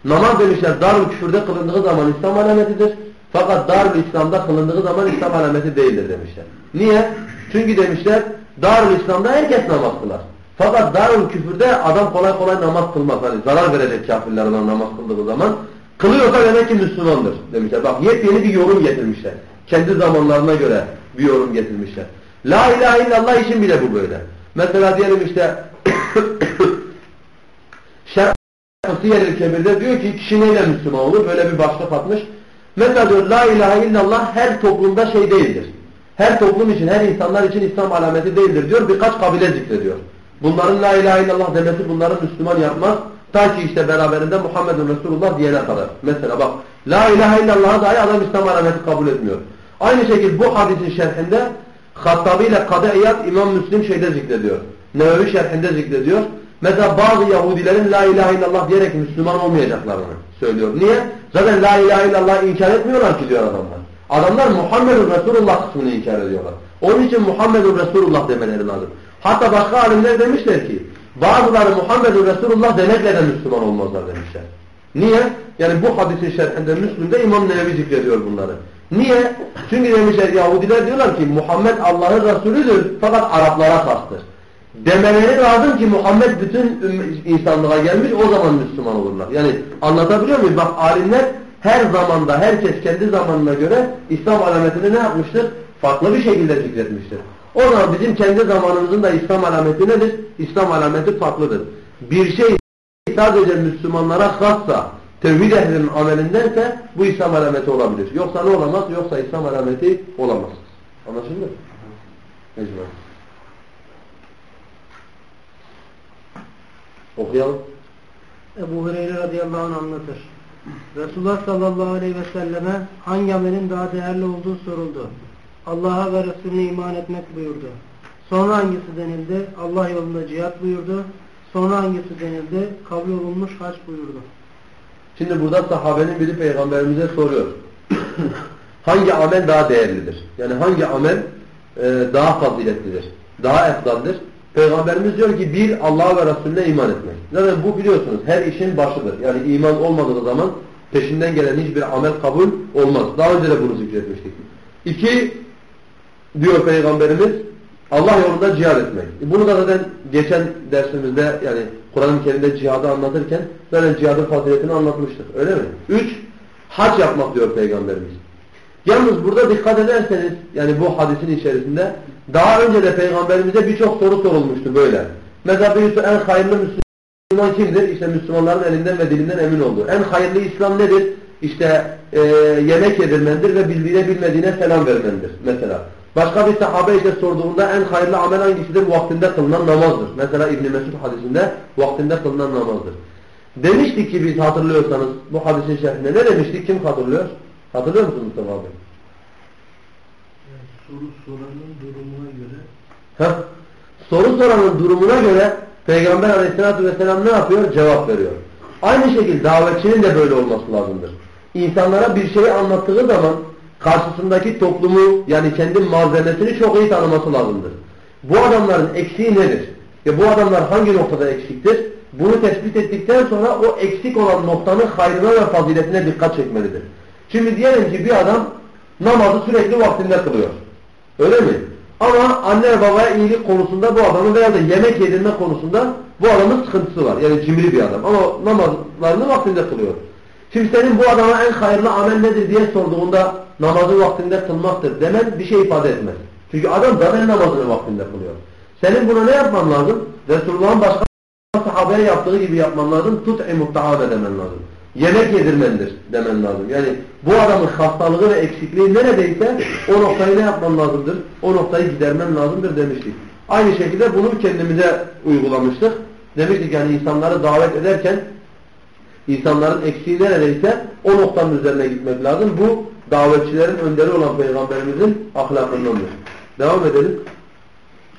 namaz demişler darül küfürde kılındığı zaman İslam alametidir. Fakat darül İslam'da kılındığı zaman İslam alameti değildir demişler. Niye? Çünkü demişler darül İslam'da herkes namaz kılar. Fakat darül küfürde adam kolay kolay namaz kılmaz. Hani zarar verecek kafirler ona namaz kıldığı zaman. Kılıyorsa demek ki Müslümandır demişler. Bak yepyeni bir yorum getirmişler. Kendi zamanlarına göre bir yorum getirmişler. La ilahe illallah için bile bu böyle. Mesela diyelim işte Şerh-i Yer-i Kebir'de diyor ki kişi neyle Müslüman olur? Böyle bir başlık atmış. Mesela diyor la ilahe illallah her toplumda şey değildir. Her toplum için, her insanlar için İslam alameti değildir diyor. Birkaç kabile zikrediyor. Bunların la ilahe illallah demesi bunların Müslüman yapmaz. Ta ki işte beraberinde Muhammedun Resulullah diyene kadar. Mesela bak La ilahe illallah'a dahi adam İslam alameti kabul etmiyor. Aynı şekilde bu hadisin şerhinde Hattabi ile Kadı İyad İmam Müslim şeyde zikrediyor. Nevevi şerhinde zikrediyor. Mesela bazı Yahudilerin La ilahe illallah diyerek Müslüman olmayacaklarını söylüyor. Niye? Zaten La ilahe illallah inkar etmiyorlar ki diyor adamlar. Adamlar Muhammedun Resulullah kısmını inkar ediyorlar. Onun için Muhammedun Resulullah demeleri lazım. Hatta başka alimler demişler ki bazıları Muhammedun Resulullah demekle de Müslüman olmazlar demişler. Niye? Yani bu hadisin şerhinde Müslüm'de İmam Nevevi zikrediyor bunları. Niye? Çünkü demişler Yahudiler diyorlar ki Muhammed Allah'ın Resulüdür fakat Araplara kastır. Demeleri lazım ki Muhammed bütün insanlığa gelmiş o zaman Müslüman olurlar. Yani anlatabiliyor muyum? Bak alimler her zamanda herkes kendi zamanına göre İslam alametini ne yapmıştır? Farklı bir şekilde zikretmiştir. O zaman bizim kendi zamanımızın da İslam alameti nedir? İslam alameti farklıdır. Bir şey sadece Müslümanlara khassa tevhid ehlinin amelindense bu İslam alameti olabilir. Yoksa ne olamaz? Yoksa İslam alameti olamaz. Anlaşıldı? Mecbur. Okuyalım. Ebu Hureyre radıyallahu anh anlatır. Resulullah sallallahu aleyhi ve selleme hangi amelin daha değerli olduğu soruldu. Allah'a ve Resulüne iman etmek buyurdu. Sonra hangisi denildi? Allah yolunda cihat buyurdu. Sonra hangisi denildi? Kabul olunmuş haç buyurdu. Şimdi burada sahabenin biri peygamberimize soruyor. hangi amel daha değerlidir? Yani hangi amel e, daha faziletlidir? Daha efdaldir? Peygamberimiz diyor ki bir Allah'a ve Resulüne iman etmek. Zaten bu biliyorsunuz her işin başıdır. Yani iman olmadığı zaman peşinden gelen hiçbir amel kabul olmaz. Daha önce de bunu zikretmiştik. İki diyor Peygamberimiz Allah yolunda cihad etmek. Bunu da zaten geçen dersimizde yani Kur'an-ı Kerim'de cihadı anlatırken zaten cihadın faziletini anlatmıştık. Öyle mi? Üç, hac yapmak diyor Peygamberimiz. Yalnız burada dikkat ederseniz yani bu hadisin içerisinde daha önce de Peygamberimize birçok soru sorulmuştu böyle. Mesela birisi en hayırlı Müslüman kimdir? İşte Müslümanların elinden ve dilinden emin olduğu. En hayırlı İslam nedir? İşte e, yemek yedirmendir ve bildiğine bilmediğine selam vermendir mesela. Başka bir sahabe işte sorduğunda en hayırlı amel hangisidir? Vaktinde kılınan namazdır. Mesela İbn Mesud hadisinde vaktinde kılınan namazdır. Demiştik ki biz hatırlıyorsanız bu hadisin şerhinde ne demiştik? Kim hatırlıyor? Hatırlıyor musunuz Mustafa abi? Soru soranın durumuna göre Heh. Soru soranın durumuna göre Peygamber aleyhissalatü vesselam ne yapıyor? Cevap veriyor. Aynı şekilde davetçinin de böyle olması lazımdır. İnsanlara bir şeyi anlattığı zaman karşısındaki toplumu yani kendi malzemesini çok iyi tanıması lazımdır. Bu adamların eksiği nedir? Ve bu adamlar hangi noktada eksiktir? Bunu tespit ettikten sonra o eksik olan noktanın hayrına ve faziletine dikkat çekmelidir. Şimdi diyelim ki bir adam namazı sürekli vaktinde kılıyor. Öyle mi? Ama anne babaya iyilik konusunda bu adamın veya da yemek yedirme konusunda bu adamın sıkıntısı var. Yani cimri bir adam. Ama namazlarını vaktinde kılıyor. Şimdi senin bu adama en hayırlı amel nedir diye sorduğunda namazı vaktinde kılmaktır demen bir şey ifade etmez. Çünkü adam zaten namazını vaktinde kılıyor. Senin buna ne yapman lazım? Resulullah'ın başka sahabeye yaptığı gibi yapman lazım. Tut'imu ta'ame demen lazım. Yemek yedirmendir demen lazım. Yani bu adamın hastalığı ve eksikliği neredeyse o noktayı ne yapman lazımdır? O noktayı gidermen lazımdır demiştik. Aynı şekilde bunu kendimize uygulamıştık. Demiştik yani insanları davet ederken insanların eksiği neredeyse o noktanın üzerine gitmek lazım. Bu davetçilerin önderi olan Peygamberimizin ahlakındandır. Devam edelim.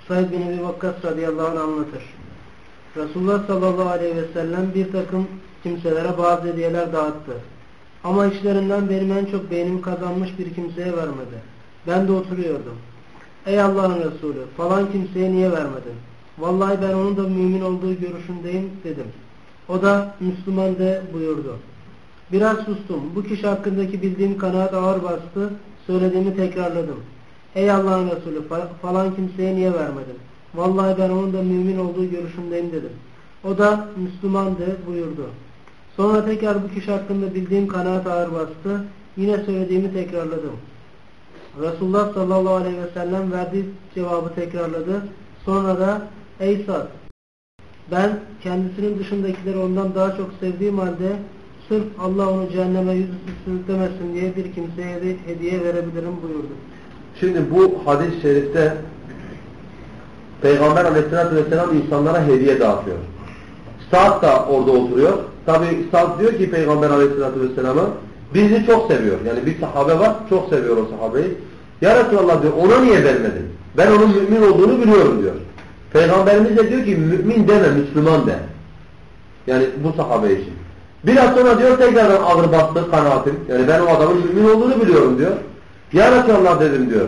Said bin Ebi Vakkas radıyallahu anh anlatır. Resulullah sallallahu aleyhi ve sellem bir takım kimselere bazı hediyeler dağıttı. Ama içlerinden benim en çok beğenimi kazanmış bir kimseye vermedi. Ben de oturuyordum. Ey Allah'ın Resulü falan kimseye niye vermedin? Vallahi ben onun da mümin olduğu görüşündeyim dedim. O da Müslüman de buyurdu. Biraz sustum. Bu kişi hakkındaki bildiğim kanaat ağır bastı. Söylediğimi tekrarladım. Ey Allah'ın Resulü falan kimseye niye vermedin? Vallahi ben onun da mümin olduğu görüşündeyim dedim. O da Müslüman de buyurdu. Sonra tekrar bu kişi hakkında bildiğim kanaat ağır bastı. Yine söylediğimi tekrarladım. Resulullah sallallahu aleyhi ve sellem verdiği cevabı tekrarladı. Sonra da ey Sad ben kendisinin dışındakileri ondan daha çok sevdiğim halde sırf Allah onu cehenneme yüzüstü sürüklemesin diye bir kimseye hediye verebilirim buyurdu. Şimdi bu hadis-i şerifte Peygamber aleyhissalatü vesselam insanlara hediye dağıtıyor. Sa'd da orada oturuyor. Tabi Sa'd diyor ki Peygamber aleyhissalatü vesselama Birini çok seviyor. Yani bir sahabe var çok seviyor o sahabeyi. Ya Resulallah diyor ona niye vermedin? Ben onun mümin olduğunu biliyorum diyor. Peygamberimiz de diyor ki mümin deme Müslüman de. Yani bu sahabe için. Biraz sonra diyor tekrardan ağır bastı kanaatim. Yani ben o adamın mümin olduğunu biliyorum diyor. Ya Resulallah dedim diyor.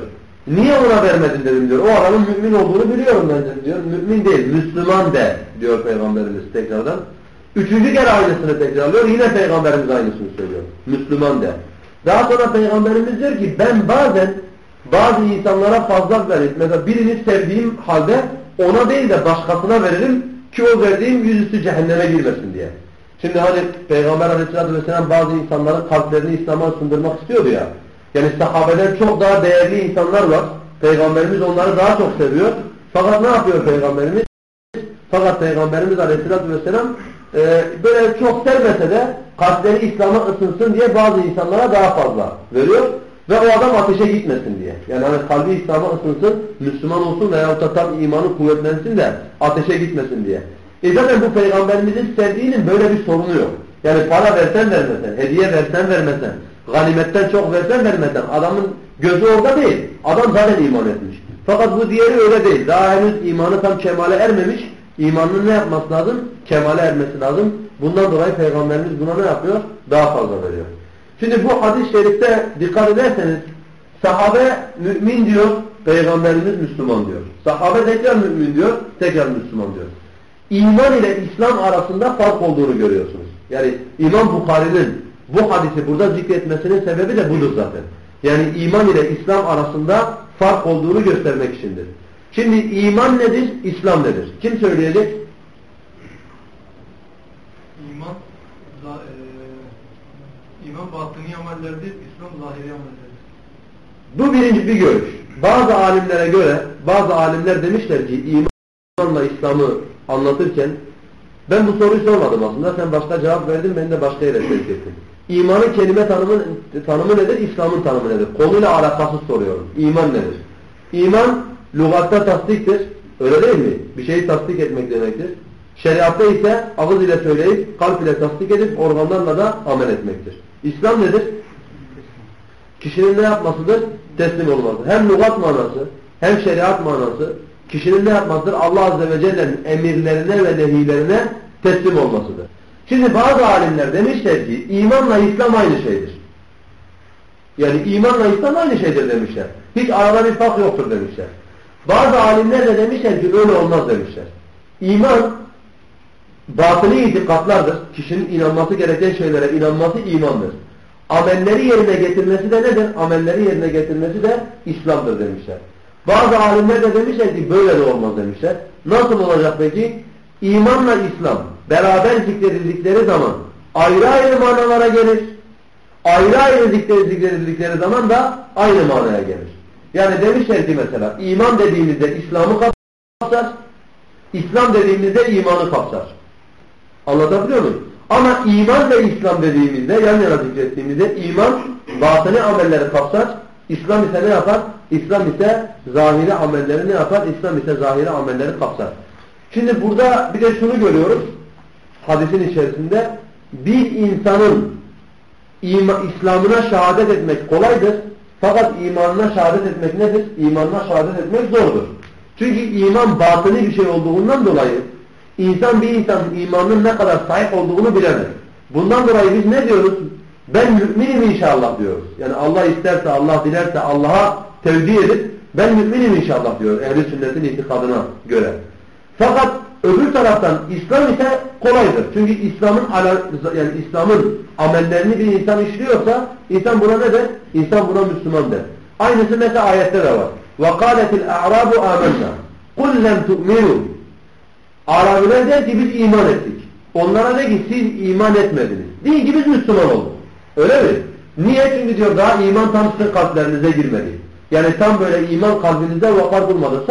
Niye ona vermedin dedim diyor. O adamın mümin olduğunu biliyorum ben dedim diyor. Mümin değil Müslüman de diyor Peygamberimiz tekrardan. Üçüncü kere aynısını tekrarlıyor. Yine Peygamberimiz aynısını söylüyor. Müslüman de. Daha sonra Peygamberimiz diyor ki ben bazen bazı insanlara fazla verip mesela birini sevdiğim halde ona değil de başkasına veririm ki o verdiğim yüzüstü cehenneme girmesin diye. Şimdi hani Peygamber aleyhissalatü vesselam bazı insanların kalplerini İslam'a ısındırmak istiyordu ya. Yani sahabeden çok daha değerli insanlar var. Peygamberimiz onları daha çok seviyor. Fakat ne yapıyor Peygamberimiz? Fakat Peygamberimiz aleyhissalatü vesselam e, böyle çok sevmese de kalpleri İslam'a ısınsın diye bazı insanlara daha fazla veriyor. Ve o adam ateşe gitmesin diye. Yani hani kalbi İslam'a ısınsın, Müslüman olsun veya da tam imanı kuvvetlensin de ateşe gitmesin diye. E zaten bu peygamberimizin sevdiğinin böyle bir sorunu yok. Yani para versen vermesen, hediye versen vermesen, ganimetten çok versen vermesen adamın gözü orada değil. Adam zaten iman etmiş. Fakat bu diğeri öyle değil. Daha henüz imanı tam kemale ermemiş. İmanının ne yapması lazım? Kemale ermesi lazım. Bundan dolayı Peygamberimiz buna ne yapıyor? Daha fazla veriyor. Şimdi bu hadis-i şerifte dikkat ederseniz sahabe mümin diyor, Peygamberimiz Müslüman diyor. Sahabe tekrar mümin diyor, tekrar Müslüman diyor. İman ile İslam arasında fark olduğunu görüyorsunuz. Yani İmam Bukhari'nin bu hadisi burada zikretmesinin sebebi de budur zaten. Yani iman ile İslam arasında fark olduğunu göstermek içindir. Şimdi iman nedir, İslam nedir? Kim söyleyecek? İman, za, e, iman batıni amellerdir, İslam zahiri amellerdir. Bu birinci bir görüş. Bazı alimlere göre, bazı alimler demişler ki imanla İslam'ı anlatırken ben bu soruyu sormadım aslında. Sen başka cevap verdin, ben de başka yere sevk. İmanın kelime tanımı, tanımı nedir? İslam'ın tanımı nedir? Konuyla alakasız soruyorum. İman nedir? İman lügatta tasdiktir. Öyle değil mi? Bir şeyi tasdik etmek demektir. Şeriatta ise ağız ile söyleyip, kalp ile tasdik edip, organlarla da amel etmektir. İslam nedir? Kişinin ne yapmasıdır? Teslim olması. Hem lügat manası, hem şeriat manası, kişinin ne yapmasıdır? Allah Azze ve Celle'nin emirlerine ve nehilerine teslim olmasıdır. Şimdi bazı alimler demişler ki imanla İslam aynı şeydir. Yani imanla İslam aynı şeydir demişler. Hiç arada bir fark yoktur demişler. Bazı alimler de demişler ki öyle olmaz demişler. İman batılı itikatlardır. Kişinin inanması gereken şeylere inanması imandır. Amelleri yerine getirmesi de nedir? Amelleri yerine getirmesi de İslam'dır demişler. Bazı alimler de demişler ki böyle de olmaz demişler. Nasıl olacak peki? İmanla İslam beraber zikredildikleri zaman ayrı ayrı manalara gelir. Ayrı ayrı zikredildikleri zaman da aynı manaya gelir. Yani demişler ki mesela iman dediğimizde İslam'ı kapsar, İslam dediğimizde imanı kapsar. Anlatabiliyor muyum? Ama iman ve İslam dediğimizde yan yana zikrettiğimizde iman batını amelleri kapsar, İslam ise ne yapar? İslam ise zahiri amelleri ne yapar? İslam ise zahiri amelleri kapsar. Şimdi burada bir de şunu görüyoruz hadisin içerisinde bir insanın İslam'ına şehadet etmek kolaydır. Fakat imanına şehadet etmek nedir? İmanına şehadet etmek zordur. Çünkü iman batını bir şey olduğundan dolayı insan bir insanın imanının ne kadar sahip olduğunu bilemez. Bundan dolayı biz ne diyoruz? Ben müminim inşallah diyoruz. Yani Allah isterse, Allah dilerse Allah'a tevdi edip ben müminim inşallah diyor ehli sünnetin itikadına göre. Fakat öbür taraftan İslam ise kolaydır. Çünkü İslam'ın yani İslam'ın amellerini bir insan işliyorsa insan buna ne der? İnsan buna Müslüman der. Aynısı mesela ayette de var. وَقَالَتِ الْاَعْرَابُ آمَنَّا قُلْ لَمْ تُؤْمِنُوا Arabiler der ki biz iman ettik. Onlara de ki siz iman etmediniz. Değil ki biz Müslüman olduk. Öyle mi? Niye? Çünkü diyor daha iman tam sizin kalplerinize girmedi. Yani tam böyle iman kalbinizde vakar bulmadı.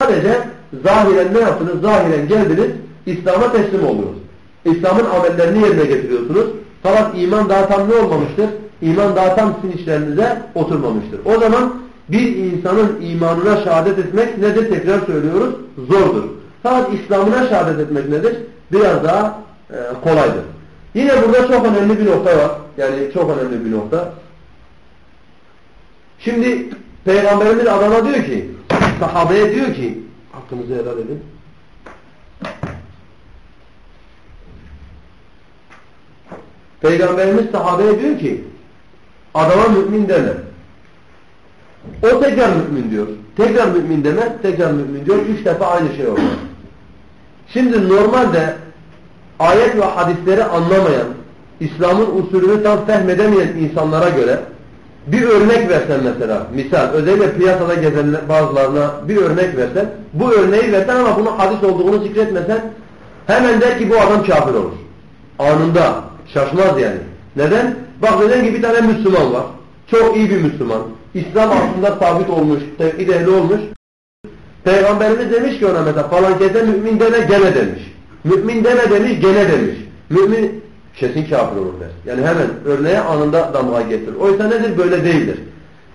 Sadece zahiren ne yaptınız? Zahiren geldiniz, İslam'a teslim oluyoruz. İslam'ın amellerini yerine getiriyorsunuz. Fakat iman daha tam ne olmamıştır? İman daha tam sizin içlerinize oturmamıştır. O zaman bir insanın imanına şehadet etmek nedir? Tekrar söylüyoruz. Zordur. Fakat İslam'ına şehadet etmek nedir? Biraz daha e, kolaydır. Yine burada çok önemli bir nokta var. Yani çok önemli bir nokta. Şimdi Peygamberimiz adama diyor ki, sahabeye diyor ki, hakkınızı helal edin. Peygamberimiz sahabeye diyor ki, adama mümin deme. O tekrar mümin diyor. Tekrar mümin deme, tekrar mümin diyor. Üç defa aynı şey oluyor. Şimdi normalde ayet ve hadisleri anlamayan, İslam'ın usulünü tam fehmedemeyen insanlara göre bir örnek versen mesela, misal özellikle piyasada gezen bazılarına bir örnek versen, bu örneği versen ama bunun hadis olduğunu zikretmesen hemen der ki bu adam kafir olur. Anında. Şaşmaz yani. Neden? Bak dediğim gibi bir tane Müslüman var. Çok iyi bir Müslüman. İslam aslında sabit olmuş, tevhid ehli olmuş. Peygamberimiz demiş ki ona mesela falan kese mümin deme gene demiş. Mümin deme demiş gene demiş. Mümin kesin kafir olur der. Yani hemen örneğe anında damga getirir. Oysa nedir? Böyle değildir.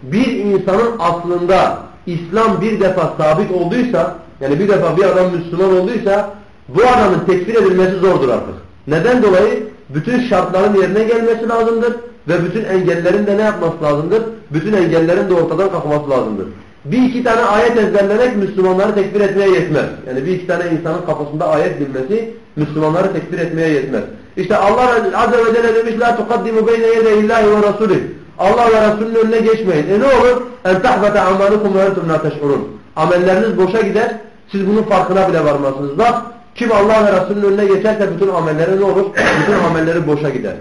Bir insanın aslında İslam bir defa sabit olduysa yani bir defa bir adam Müslüman olduysa bu adamın tekfir edilmesi zordur artık. Neden dolayı? Bütün şartların yerine gelmesi lazımdır ve bütün engellerin de ne yapması lazımdır? Bütün engellerin de ortadan kalkması lazımdır. Bir iki tane ayet ezberlemek Müslümanları tekfir etmeye yetmez. Yani bir iki tane insanın kafasında ayet bilmesi Müslümanları tekfir etmeye yetmez. İşte Allah Azze ve Celle demiş la tukaddimu beyne yedeyillahi ve rasulih. Allah ve Resulünün önüne geçmeyin. E ne olur? En tahbete amalukum ve entum. Amelleriniz boşa gider. Siz bunun farkına bile varmazsınız. Bak kim Allah ve Resulünün önüne geçerse bütün amelleri ne olur? Bütün amelleri boşa gider.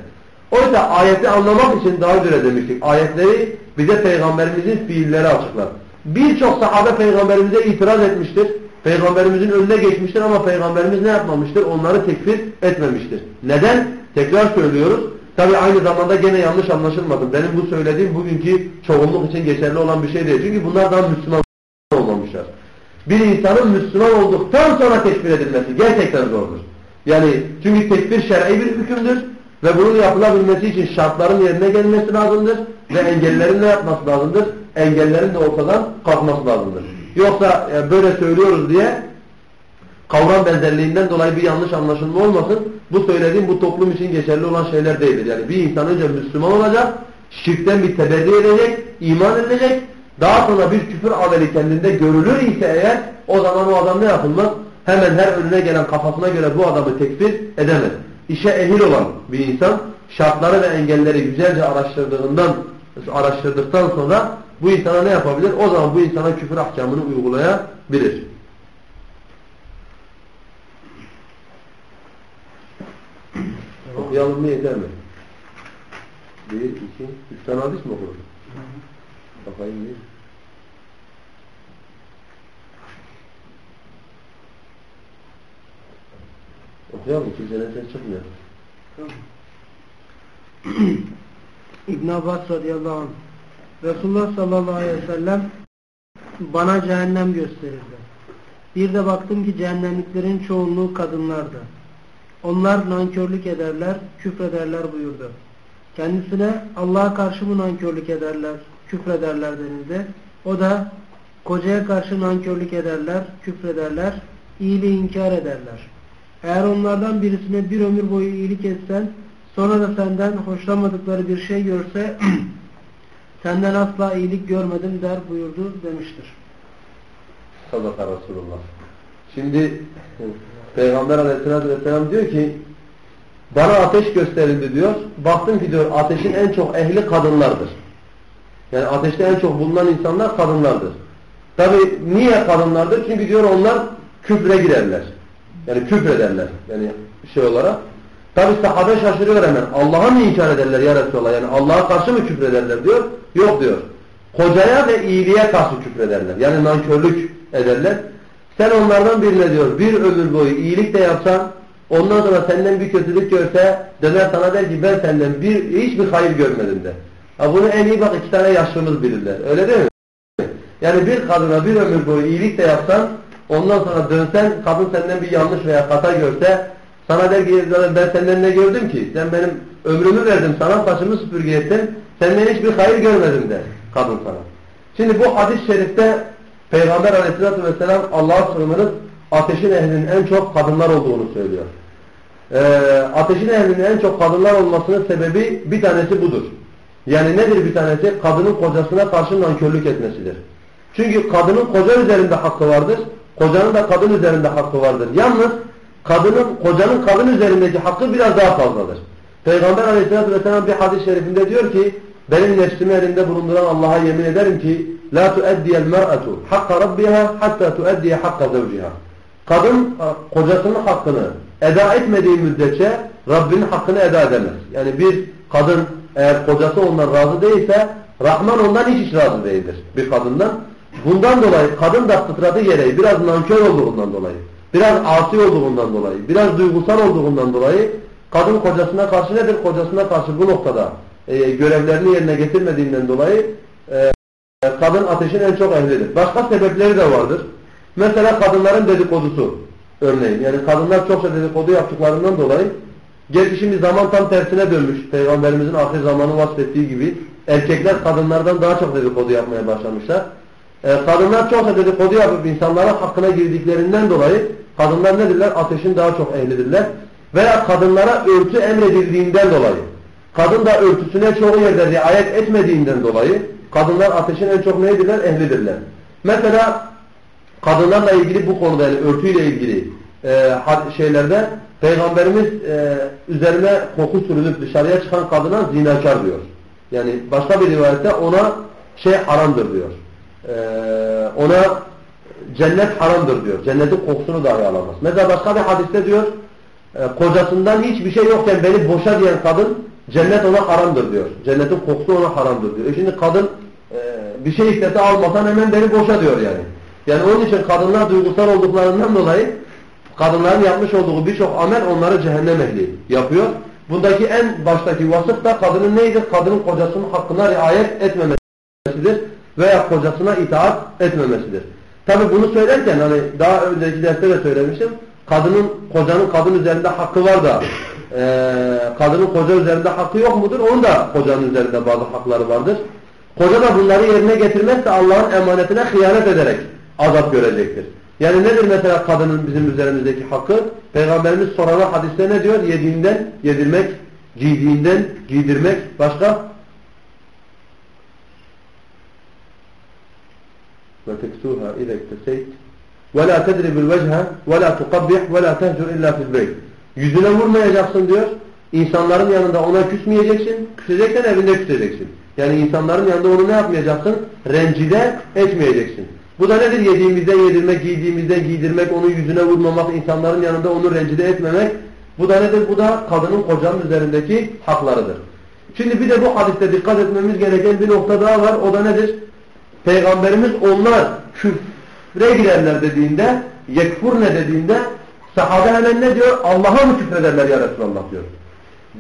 Oysa ayeti anlamak için daha önce demiştik. Ayetleri bize Peygamberimizin fiilleri açıklar. Birçok sahabe Peygamberimize itiraz etmiştir. Peygamberimizin önüne geçmiştir ama Peygamberimiz ne yapmamıştır? Onları tekfir etmemiştir. Neden? Tekrar söylüyoruz. Tabi aynı zamanda gene yanlış anlaşılmadım. Benim bu söylediğim bugünkü çoğunluk için geçerli olan bir şey değil. Çünkü bunlar daha Müslüman olmamışlar. Bir insanın Müslüman olduktan sonra tekfir edilmesi gerçekten zordur. Yani çünkü tekfir şer'i bir hükümdür ve bunun yapılabilmesi için şartların yerine gelmesi lazımdır ve engellerin ne yapması lazımdır? Engellerin de ortadan kalkması lazımdır. Yoksa e, böyle söylüyoruz diye kavram benzerliğinden dolayı bir yanlış anlaşılma olmasın. Bu söylediğim bu toplum için geçerli olan şeyler değildir. Yani bir insan önce Müslüman olacak, şirkten bir teberri edecek, iman edecek. Daha sonra bir küfür ameli kendinde görülür ise eğer o zaman o adam ne yapılmaz? Hemen her önüne gelen kafasına göre bu adamı tekfir edemez. İşe ehil olan bir insan şartları ve engelleri güzelce araştırdığından araştırdıktan sonra bu insana ne yapabilir? O zaman bu insana küfür ahkamını uygulayabilir. Okuyalım mı yeter mi? Bir, iki, üç tane hadis mi okuruz? Bakayım bir. Okuyalım kimsenin ses çıkmıyor. İbn Abbas radıyallahu anh Resulullah sallallahu aleyhi ve sellem bana cehennem gösterildi. Bir de baktım ki cehennemliklerin çoğunluğu kadınlardı. Onlar nankörlük ederler, küfrederler buyurdu. Kendisine Allah'a karşı mı nankörlük ederler, küfrederler denildi. O da kocaya karşı nankörlük ederler, küfrederler, iyiliği inkar ederler. Eğer onlardan birisine bir ömür boyu iyilik etsen, sonra da senden hoşlanmadıkları bir şey görse, senden asla iyilik görmedim der buyurdu demiştir. Sadaka Resulullah. Şimdi Peygamber aleyhissalatü vesselam diyor ki bana ateş gösterildi diyor. Baktım ki diyor ateşin en çok ehli kadınlardır. Yani ateşte en çok bulunan insanlar kadınlardır. Tabi niye kadınlardır? Çünkü diyor onlar küfre girerler. Yani küfrederler. Yani şey olarak. Tabi sahabe şaşırıyor hemen. Allah'a mı inkar ederler ya Resulallah? Yani Allah'a karşı mı küfrederler diyor. Yok diyor. Kocaya ve iyiliğe karşı küfrederler. Yani nankörlük ederler. Sen onlardan birine diyor bir ömür boyu iyilik de yapsan ondan sonra senden bir kötülük görse döner sana der ki ben senden bir hiçbir hayır görmedim de. Ha bunu en iyi bak iki tane yaşlımız bilirler. Öyle değil mi? Yani bir kadına bir ömür boyu iyilik de yapsan ondan sonra dönsen kadın senden bir yanlış veya hata görse sana der ki ben senden ne gördüm ki? Sen benim ömrümü verdim sana saçımı süpürge ettin. Senden hiçbir hayır görmedim der kadın sana. Şimdi bu hadis-i şerifte Peygamber aleyhissalatü vesselam Allah'a sığınırız ateşin ehlinin en çok kadınlar olduğunu söylüyor. e, ateşin ehlinin en çok kadınlar olmasının sebebi bir tanesi budur. Yani nedir bir tanesi? Kadının kocasına karşı nankörlük etmesidir. Çünkü kadının koca üzerinde hakkı vardır. Kocanın da kadın üzerinde hakkı vardır. Yalnız kadının kocanın kadın üzerindeki hakkı biraz daha fazladır. Peygamber aleyhissalatü vesselam bir hadis-i şerifinde diyor ki benim nefsimi elinde bulunduran Allah'a yemin ederim ki la tueddiyel mer'atu hakka rabbiha hatta tueddiye hakka zevciha. Kadın kocasının hakkını eda etmediği müddetçe Rabbinin hakkını eda edemez. Yani bir kadın eğer kocası ondan razı değilse Rahman ondan hiç hiç razı değildir bir kadından. Bundan dolayı kadın da fıtratı gereği biraz nankör olduğundan dolayı, biraz asi olduğundan dolayı, biraz duygusal olduğundan dolayı kadın kocasına karşı nedir? Kocasına karşı bu noktada e, görevlerini yerine getirmediğinden dolayı e, kadın ateşin en çok ehlidir. Başka sebepleri de vardır. Mesela kadınların dedikodusu örneğin. Yani kadınlar çokça dedikodu yaptıklarından dolayı gerçi şimdi zaman tam tersine dönmüş. Peygamberimizin ahir zamanı vasfettiği gibi erkekler kadınlardan daha çok dedikodu yapmaya başlamışlar. E, kadınlar çokça dedikodu yapıp insanların hakkına girdiklerinden dolayı kadınlar nedirler? Ateşin daha çok ehlidirler. Veya kadınlara örtü emredildiğinden dolayı. Kadın da örtüsüne çoğu yerde riayet etmediğinden dolayı kadınlar ateşin en çok neydiler? Ehlidirler. Mesela kadınlarla ilgili bu konuda yani örtüyle ilgili e, şeylerde Peygamberimiz e, üzerine koku sürülüp dışarıya çıkan kadına zinakar diyor. Yani başka bir rivayette ona şey haramdır diyor. E, ona cennet haramdır diyor. Cennetin kokusunu dahi alamaz. Mesela başka bir hadiste diyor e, kocasından hiçbir şey yokken beni boşa diyen kadın cennet ona haramdır diyor. Cennetin kokusu ona haramdır diyor. E şimdi kadın e, bir şey istese almasan hemen beni boşa diyor yani. Yani onun için kadınlar duygusal olduklarından dolayı kadınların yapmış olduğu birçok amel onları cehennem ehli yapıyor. Bundaki en baştaki vasıf da kadının neydir? Kadının kocasının hakkına riayet etmemesidir veya kocasına itaat etmemesidir. Tabi bunu söylerken hani daha önceki derste de söylemiştim. Kadının, kocanın kadın üzerinde hakkı var da e, kadının koca üzerinde hakkı yok mudur? Onun da kocanın üzerinde bazı hakları vardır. Koca da bunları yerine getirmezse Allah'ın emanetine hıyanet ederek azap görecektir. Yani nedir mesela kadının bizim üzerimizdeki hakkı? Peygamberimiz sorana hadiste ne diyor? Yediğinden yedirmek, giydiğinden giydirmek. Başka? وتكسوها إذا اكتسيت ولا تدرب الوجه ولا تقبح ولا تهجر إلا في البيت Yüzüne vurmayacaksın diyor. İnsanların yanında ona küsmeyeceksin. Küseceksen evinde küseceksin. Yani insanların yanında onu ne yapmayacaksın? Rencide etmeyeceksin. Bu da nedir? Yediğimizden yedirmek, giydiğimizden giydirmek, onu yüzüne vurmamak, insanların yanında onu rencide etmemek. Bu da nedir? Bu da kadının kocanın üzerindeki haklarıdır. Şimdi bir de bu hadiste dikkat etmemiz gereken bir nokta daha var. O da nedir? Peygamberimiz onlar küfre girerler dediğinde, yekfur ne dediğinde sahabe hemen ne diyor? Allah'a mı küfrederler ya Resulallah diyor.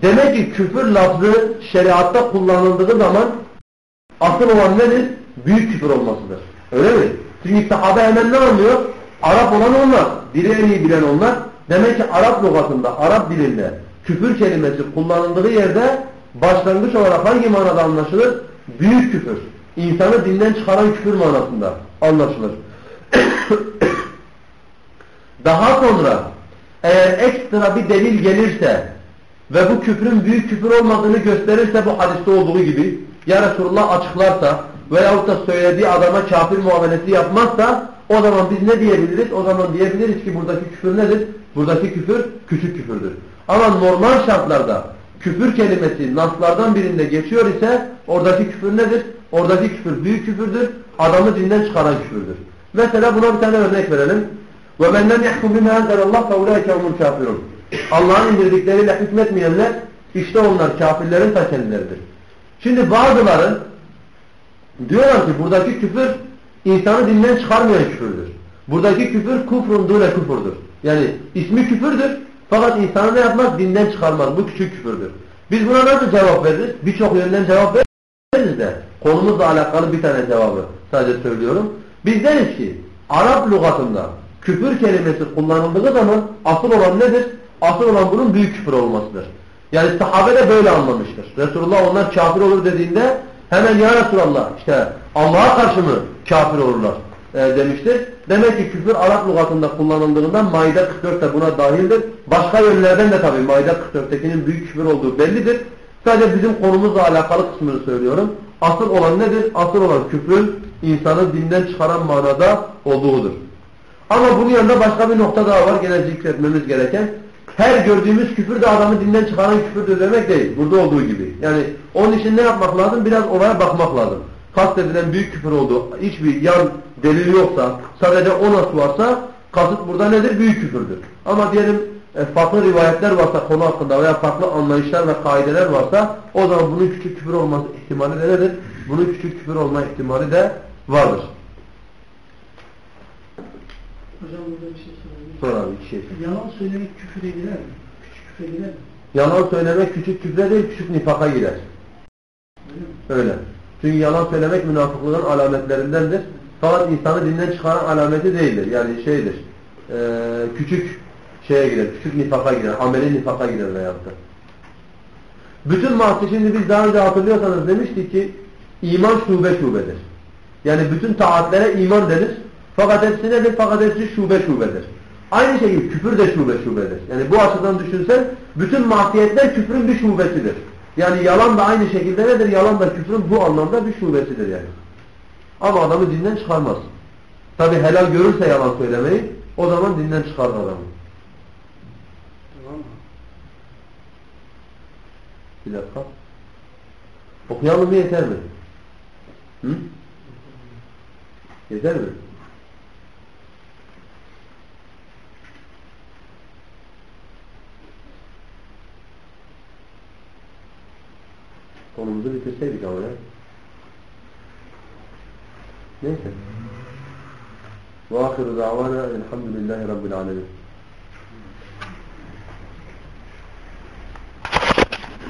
Demek ki küfür lafzı şeriatta kullanıldığı zaman asıl olan nedir? Büyük küfür olmasıdır. Öyle mi? Çünkü sahabe hemen ne anlıyor? Arap olan onlar. Dili en iyi bilen onlar. Demek ki Arap lügatında, Arap dilinde küfür kelimesi kullanıldığı yerde başlangıç olarak hangi manada anlaşılır? Büyük küfür. İnsanı dinden çıkaran küfür manasında anlaşılır. Daha sonra eğer ekstra bir delil gelirse ve bu küfrün büyük küfür olmadığını gösterirse bu hadiste olduğu gibi ya Resulullah açıklarsa veyahut da söylediği adama kafir muamelesi yapmazsa o zaman biz ne diyebiliriz? O zaman diyebiliriz ki buradaki küfür nedir? Buradaki küfür küçük küfürdür. Ama normal şartlarda küfür kelimesi naslardan birinde geçiyor ise oradaki küfür nedir? Oradaki küfür büyük küfürdür. Adamı dinden çıkaran küfürdür. Mesela buna bir tane örnek verelim. وَمَنْ لَمْ يَحْكُمْ بِمَا أَنْزَلَ اللّٰهِ فَاُولَٰئِكَ هُمُ الْكَافِرُونَ Allah'ın indirdikleriyle hükmetmeyenler işte onlar kafirlerin ta kendileridir. Şimdi bazıları diyorlar ki buradaki küfür insanı dinden çıkarmayan küfürdür. Buradaki küfür kufrun dune küfürdür. Yani ismi küfürdür fakat insanı ne yapmaz? Dinden çıkarmaz. Bu küçük küfürdür. Biz buna nasıl cevap veririz? Birçok yönden cevap veririz de konumuzla alakalı bir tane cevabı sadece söylüyorum. Biz deriz ki Arap lügatında küfür kelimesi kullanıldığı zaman asıl olan nedir? Asıl olan bunun büyük küfür olmasıdır. Yani sahabe de böyle anlamıştır. Resulullah onlar kafir olur dediğinde hemen ya Resulallah işte Allah'a karşı mı kafir olurlar? e, demiştir. Demek ki küfür Arap lügatında kullanıldığından Maide 44 de buna dahildir. Başka yönlerden de tabii Maide 44'tekinin büyük küfür olduğu bellidir. Sadece bizim konumuzla alakalı kısmını söylüyorum. Asıl olan nedir? Asıl olan küfrün insanı dinden çıkaran manada olduğudur. Ama bunun yanında başka bir nokta daha var. Gene zikretmemiz gereken. Her gördüğümüz küfür de adamı dinden çıkaran küfürdür demek değil. Burada olduğu gibi. Yani onun için ne yapmak lazım? Biraz olaya bakmak lazım. Kastedilen büyük küfür oldu. Hiçbir yan delil yoksa, sadece o nas varsa kasıt burada nedir? Büyük küfürdür. Ama diyelim e, farklı rivayetler varsa konu hakkında veya farklı anlayışlar ve kaideler varsa o zaman bunun küçük küfür olması ihtimali de nedir? Bunun küçük küfür olma ihtimali de vardır. Hocam burada bir şey sorayım. Sor abi iki şey. Yalan söylemek küfüre girer mi? Küçük küfre girer mi? Yalan söylemek küçük küfre değil, küçük nifaka girer. Öyle. Çünkü yalan söylemek münafıklığın alametlerindendir. Fakat insanı dinden çıkaran alameti değildir. Yani şeydir. E, küçük şeye girer, küçük nifaka girer, ameli nifaka girer veyahut da. Bütün mahsi şimdi biz daha önce hatırlıyorsanız demiştik ki iman şube şubedir. Yani bütün taatlere iman denir. Fakat hepsi nedir? Fakat hepsi şube şubedir. Aynı şekilde küfür de şube şubedir. Yani bu açıdan düşünsen bütün masiyetler küfrün bir şubesidir. Yani yalan da aynı şekilde nedir? Yalan da küfrün bu anlamda bir şubesidir yani. Ama adamı dinden çıkarmaz. Tabi helal görürse yalan söylemeyi o zaman dinden çıkarır adamı. Tamam mı? Bir dakika. Okuyalım mı yeter mi? Hı? Yeter mi? Konumuzu bitirseydik ama ya. Neyse. Ve